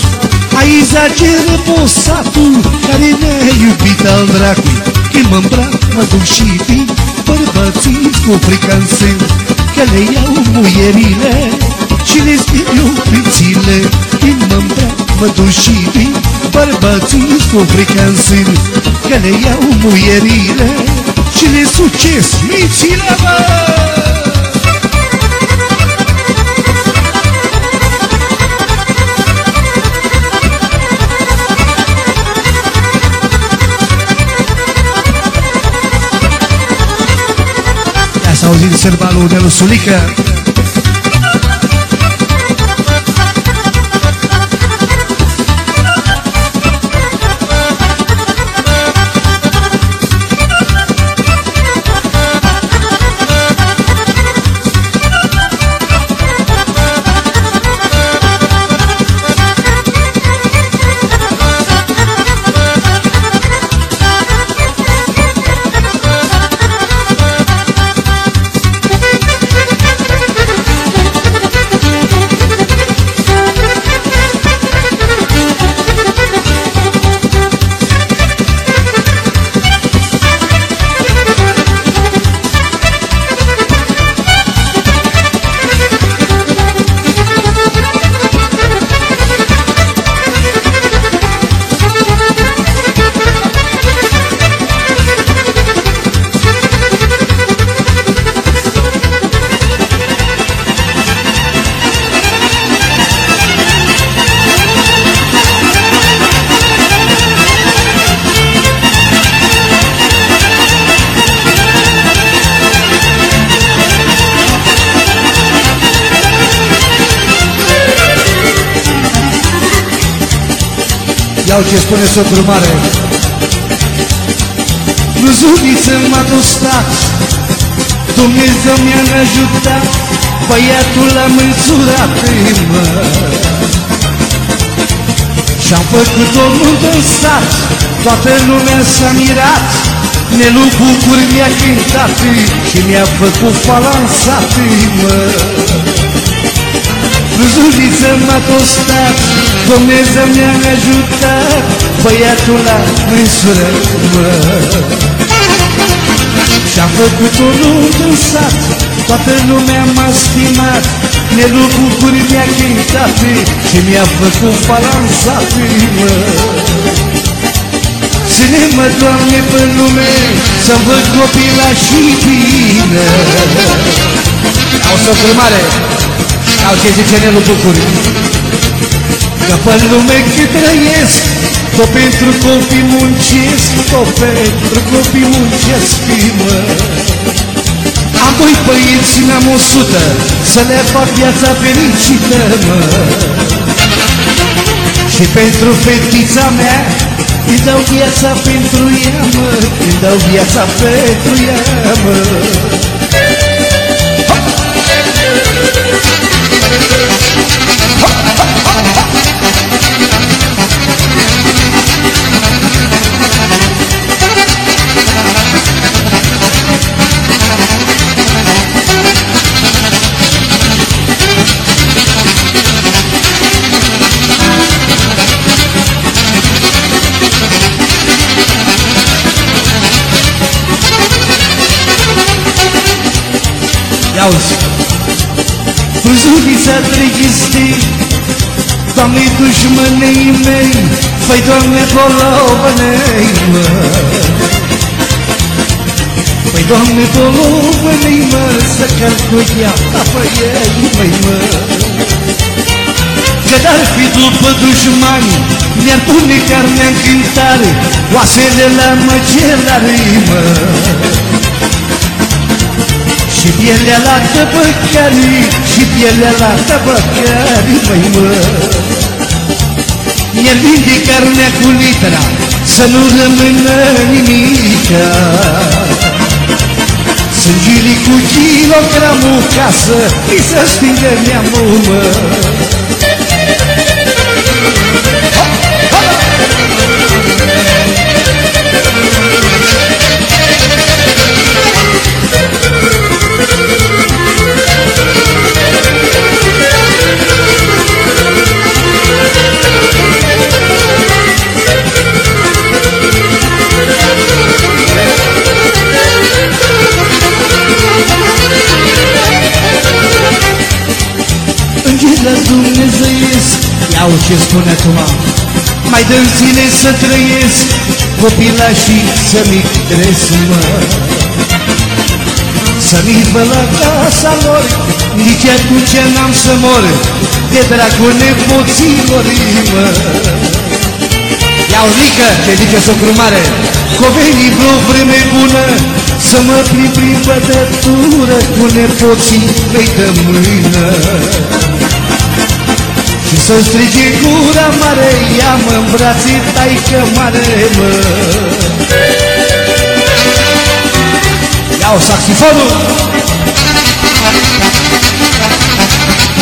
Aici zageră posatul Care ne-a iubit al dracului. Când mă îmbrac, mă duc și vin Bărbații cu frică în sân Că le iau muierile Și le schimb iubițile Când mă îmbrac, mă duc și vin Bărbații cu frică în sân Că le iau muierile Și le sucesc mințile, bă! Să auzim sărbalul de lui Sulică Iau ce spune socru mare. Nu zubiță m-a dustat. Dumnezeu mi-a ajutat Băiatul l-am însurat mă. Și-am făcut o nuntă în sat Toată lumea s-a mirat. Nelu Bucur mi-a cântat Și mi-a făcut falansat mă. Ruzuliță m-a tostat Dumnezeu mi-a ajutat Băiatul la măsură mă. Și-am făcut o nuntă în sat Toată lumea m-a stimat. Nelu Bucur mi-a cântat Și mi-a făcut falansat mă. Ține-mă, Doamne, pe lume Să-mi văd copila și bine. Au să mare Au ce zice Nelu Bucuri Că pe lume cât trăiesc Tot pentru copii muncesc Tot pentru copii muncesc, mă Am doi băieți, mi-am o sută Să le fac viața fericită, mă. Și pentru fetița mea îi dau viața pentru ea, mă. Îi dau viața pentru ea, mă Auzi Frunzulița treghiste Doamne dușmânei mei Făi Doamne bolovănei mă. Păi Doamne bolovănei mă Să calc cu ea Apă ei măi mă. Că dar fi după dușmani Mi-ar pune carnea în cântare Oasele la măcelare mă și pielea la tăbăcării Și pielea la tăbăcării, măi mă. Mi-ar vinde carnea cu litra Să nu rămână nimica. Sângilii cu kilogramul Ca să îi să stingă neamul, mă Îngerile dumnezeiesc. Iau ce spune acum. Mai dă zile să trăiesc Copila și să-mi cresc, mă Să-mi vă la casa lor Nici atunci n-am să mor De dragul nepoților, mă. Iau rică, ce zice socru mare Că veni vreo vreme bună Să mă plimb prin pădătură Cu nepoții mei de mână Și să strige gura mare Ia-mă în brațe, taică mare, mă Iau saxifonul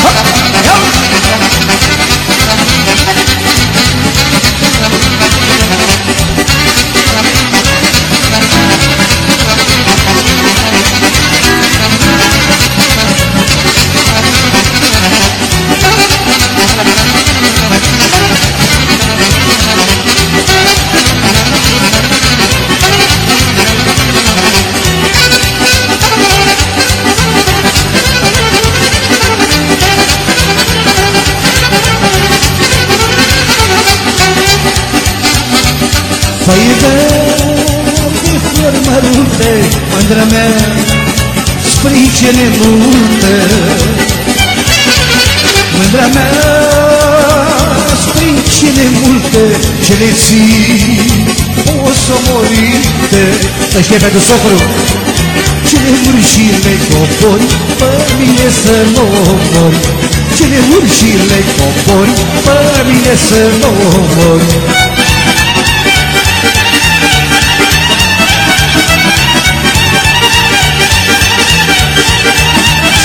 Ha! Iau! Mândră mea, spricene multe. Mândră mea, spricene multe, ce le ții o să morite. Să știe pentru socru. Ce le urși le cobori, pe mine să nu mori. Ce le urși le cobori, pe mine să nu mori.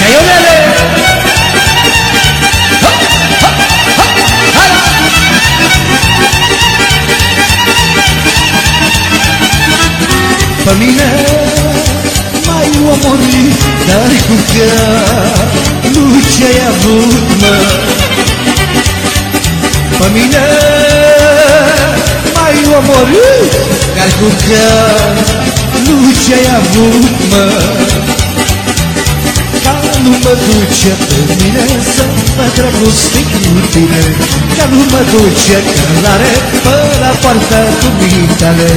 Aí eu melei. Pamina, mai uomori dar cuca Nu ce-ai avut, mă Pe mine amor omori Dar cuca nu ce-ai nu mă duce pe mine Să mă dragostesc cu tine Ca nu mă duce călare Pe la poarta dumitale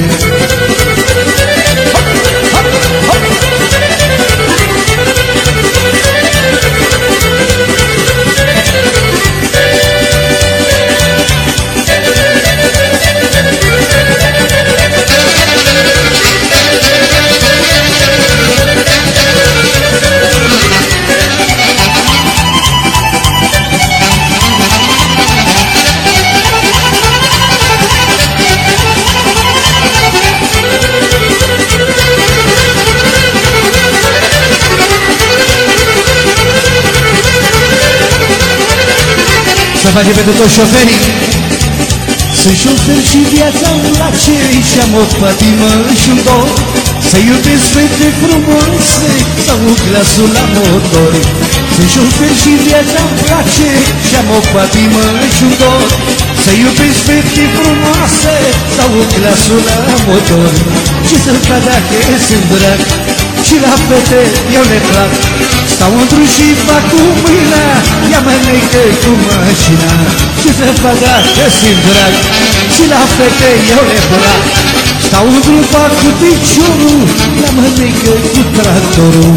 Să face pentru toți șoferii. Sunt șofer și viața la cei Și-am o patimă și un dor. Să iubesc fete frumoase Sau glasul la motor Sunt șofer și viața-mi place Și-am o patimă și un dor. Să iubesc fete frumoase Sau glasul la motor Ce să fac dacă sunt drag? Și la fete eu le plac Stau într-un și fac cu mâina Ia mă neică cu mașina. Ce să fac dacă simt drag? Și la fete eu le plac Stau într-un fac cu piciorul Ia mă neică cu tractorul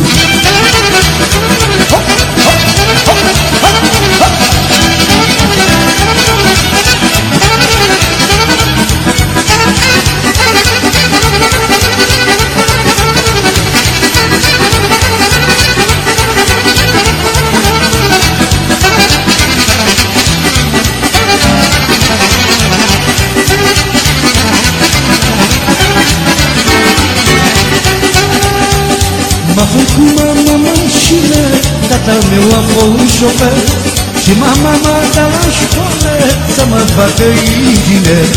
Și mama m-a dat la școală Să mă facă inginer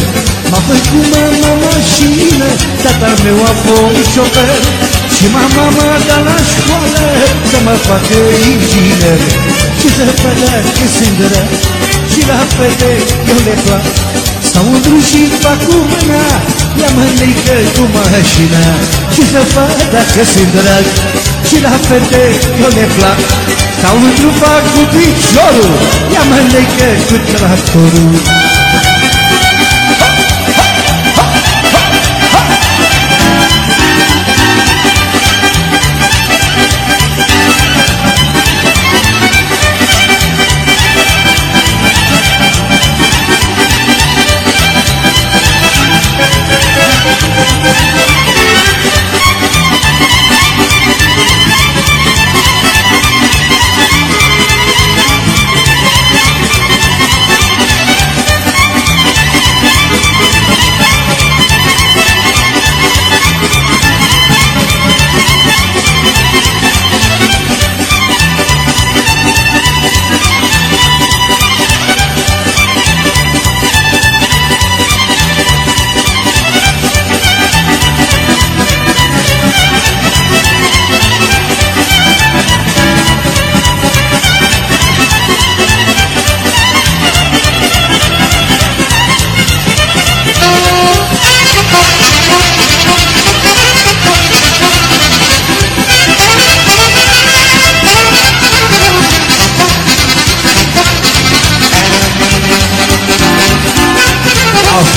M-a făcut mama mașină Tatăl meu a fost șofer. Și mama m-a dat la școală Să mă facă inginer Și să fac dacă sunt drag Și la fete eu le plac. Stau în drum și fac cu mâna Ia mă cu mașina. Ce să fac dacă sunt drag Și la fete eu le plac Stau în drum fac cu piciorul Ia mă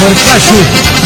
cu tractorul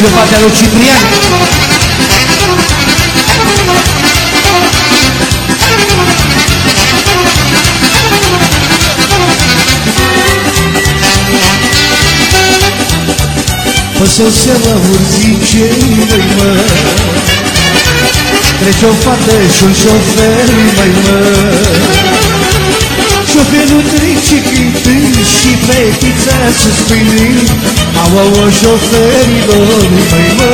Și de partea lui Ciprian. Păsă seama urzicei, măi mă. Trece o fată și un șofer, măi mă Șoferul trece cântând și fetița suspinând Au, au, au, șoferilor, măi mă.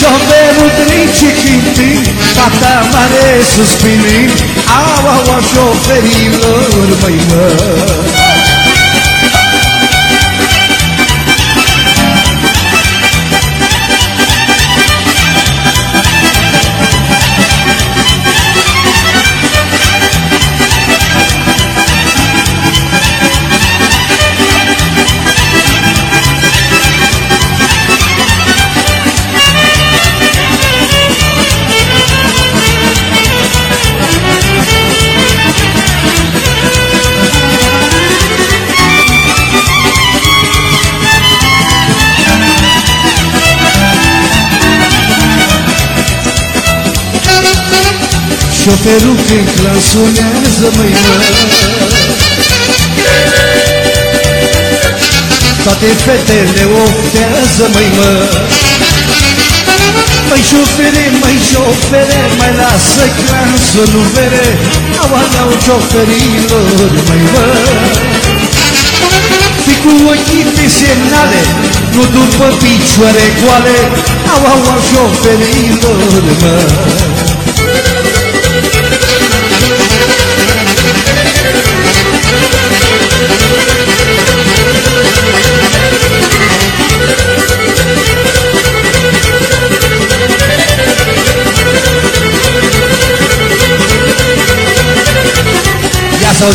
Șoferul trece cântând, fata mare suspinând Au, au, au, șoferilor, măi mă Șoferul când clansonează, măi mă. Toate fetele oftează, măi mă. Măi șofere, măi șofere, mai lasă clansul nu vere. Au aveau șoferilor, măi mă. Fi cu ochii pe semnale, nu după picioare goale. Au, au, au șoferilor, mă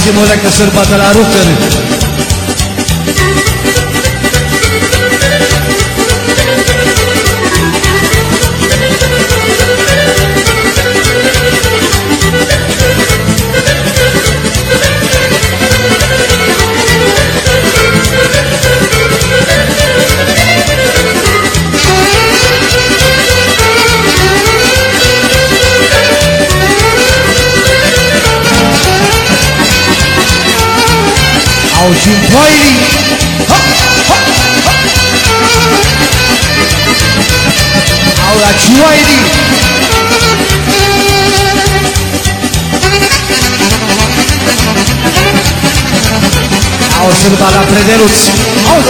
Ia să auzim o leacă sărbată la ruptări Auzi un poili Au la cioaili Au sârba la prederuți Auzi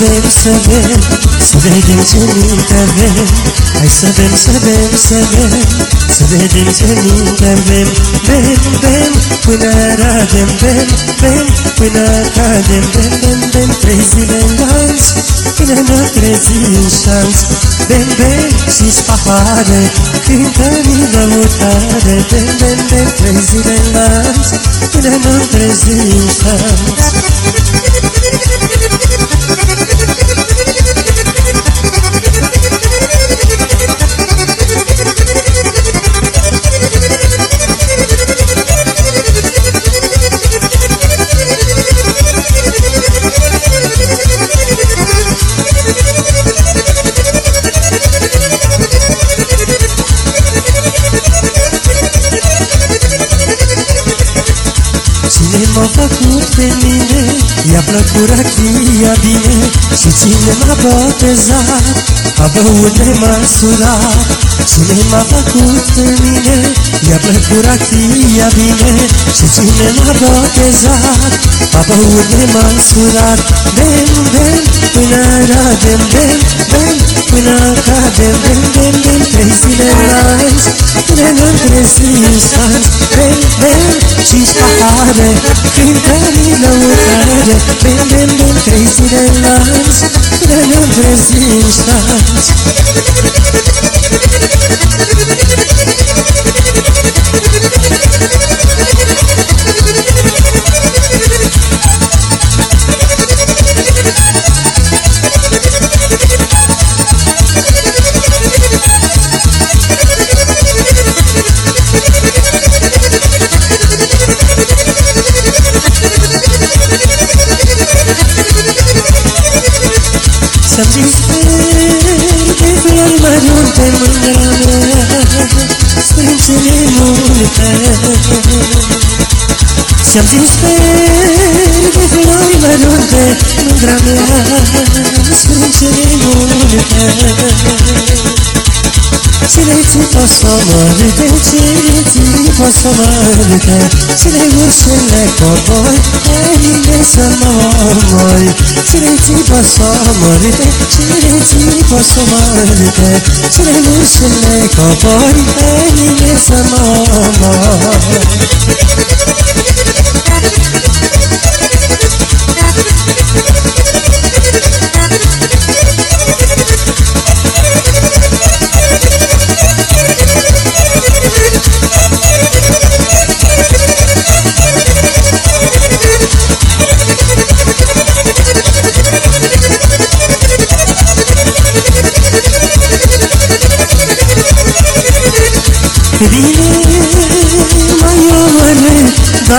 bem, să bem, să bem Să vedem ce minte avem. Hai să bem, să bem, să bem Să vedem ce minte avem. Bem, bem, până radem Bem, bem, până cadem Bem, bem, bem, trei zile în lanț Până ne trezim șanț Bem, bem, și-ți pahare Cântă-mi lăutare Bem, bem, bem, trei zile în lanț Până ne trezim șanț I-a plăcut rachia bine Și cine m-a botezat A băut nemăsurat Cine m-a făcut pe mine I-a plăcut rachia bine Și cine m-a botezat A băut nemăsurat Bem, bem, până radem Bem, bem, până cadem Bem, bem, bem, trei zile lanți Până ne-am trezit șanți Bem, bem, și-și pahare Cântă-mi lăutare Bem, bem, bem, trei zile lanți Până ne-am trezit șanți Să-mi disperi de flori mărunte mândra mea Sprâncene multe Să-mi disperi de flori mărunte mândra mea. Sprâncene multe Cine ți posso morte, cine ți posso morte Cine urșele coboi, e mine să mă omori Cine ți posso morte, cine ți posso morte Cine urșele coboi, e mine să mă omori Bine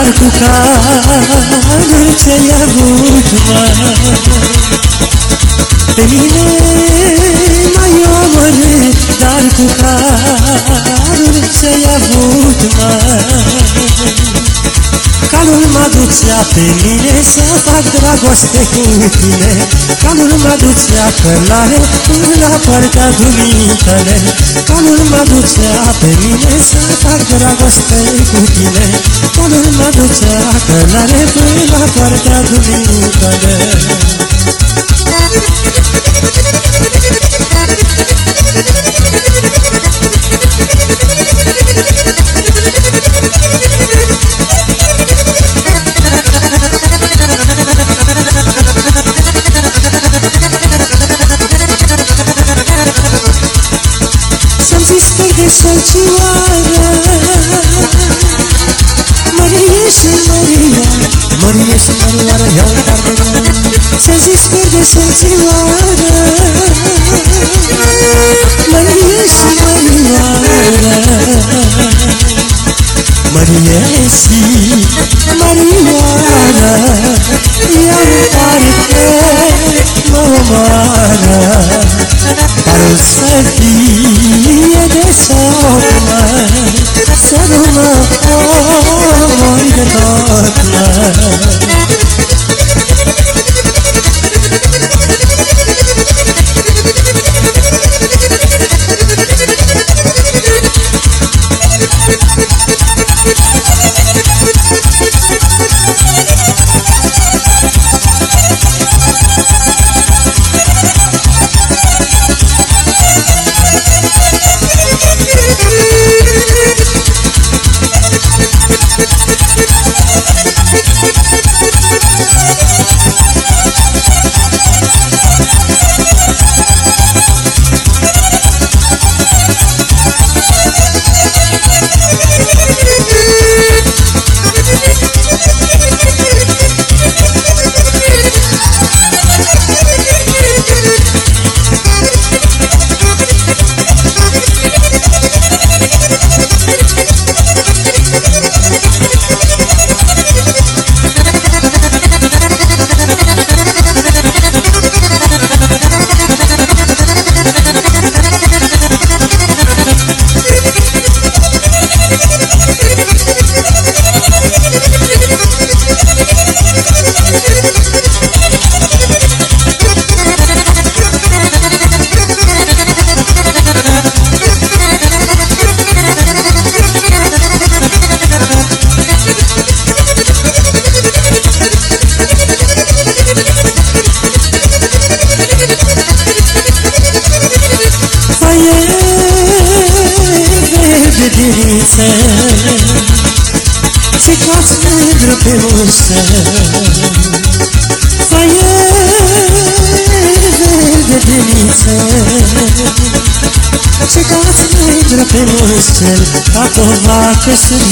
omorât Doar cu calul ce-ai avut mai Pe mine mai omorât Dar cu calul ce-ai avut mai Calul mă ducea pe mine să fac dragoste cu tine. Calul mă ducea călare până la poarta dumitale Calul mă ducea pe mine să fac dragoste cu tine. Calul mă ducea călare până la poarta dumitale Să-mi disperi de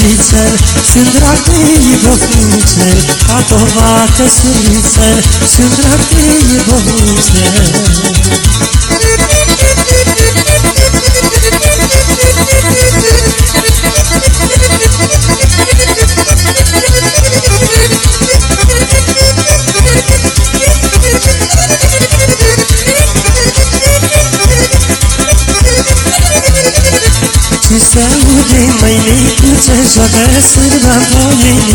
vacă sârlițel Sunt drag de ibovuțel Ca o vacă sârlițel Sunt drag de Sweet about you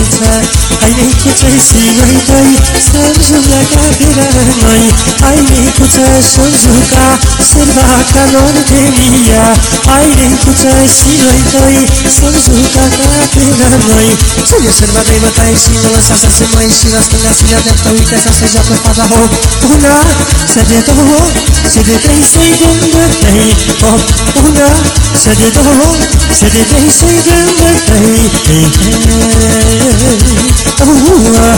Hai micuță și noi doi Să-mi juca ca pe la noi Hai micuță să-mi juca Sârba ca lor de mia Hai micuță și noi doi Să-mi juca ca pe la noi Să ne sârba de bătaie și nu lăsa să se mai Și la stânga și la dreapta Uite așa se joacă fata hop Una, să de două, să de trei Să-i dăm bătăi Hop, una, să de două să de trei să-i dăm bătăi Hei, hei, Oh,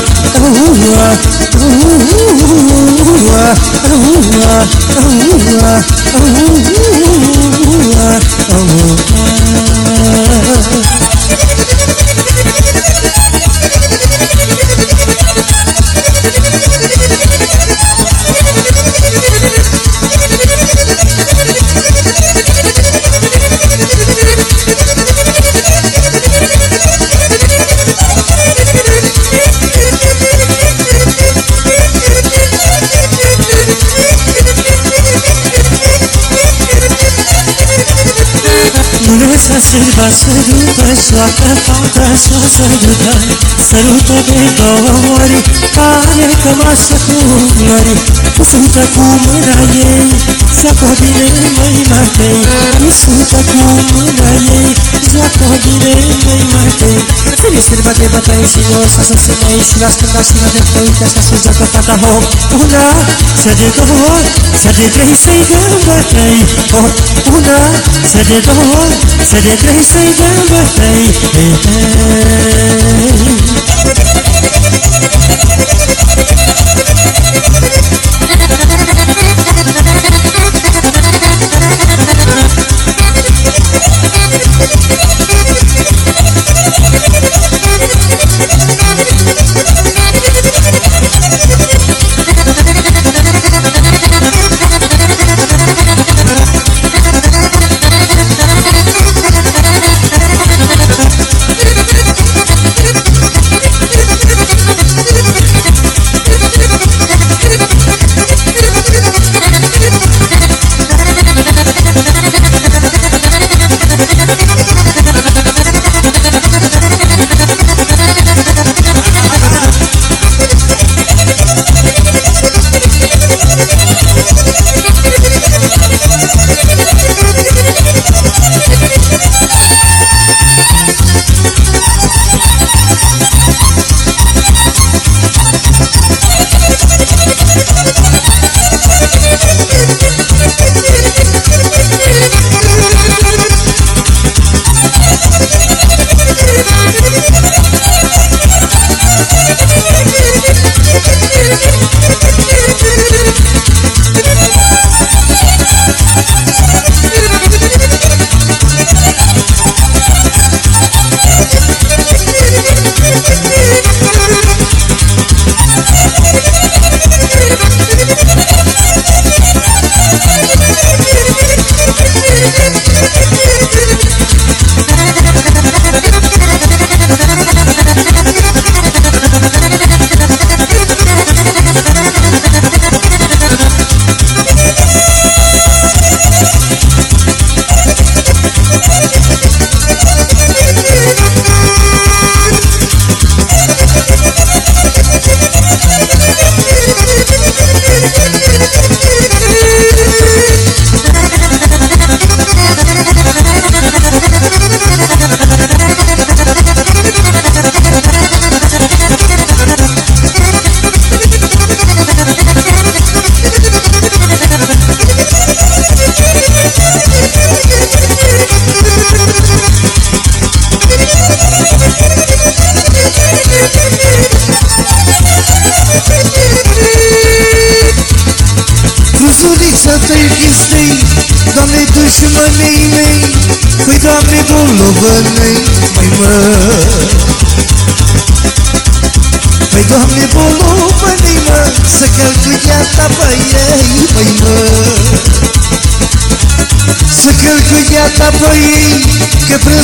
bine măi Matei Usută cu mâna ei, joacă bine măi Matei Vine sârba de bătaie și nu o să se mai Și la stânga și la dreptă, uite așa se joacă fata hop Una, să de două, să de trei, să-i dăm bătăi Hop, una, să de două, să de tres y llamó rey.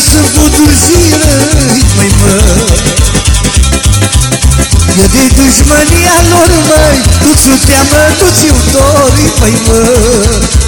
Să văd uziră-i, măi mă. E de dușmania lor, măi Tu-ți teamă, tu-ți dori, măi mă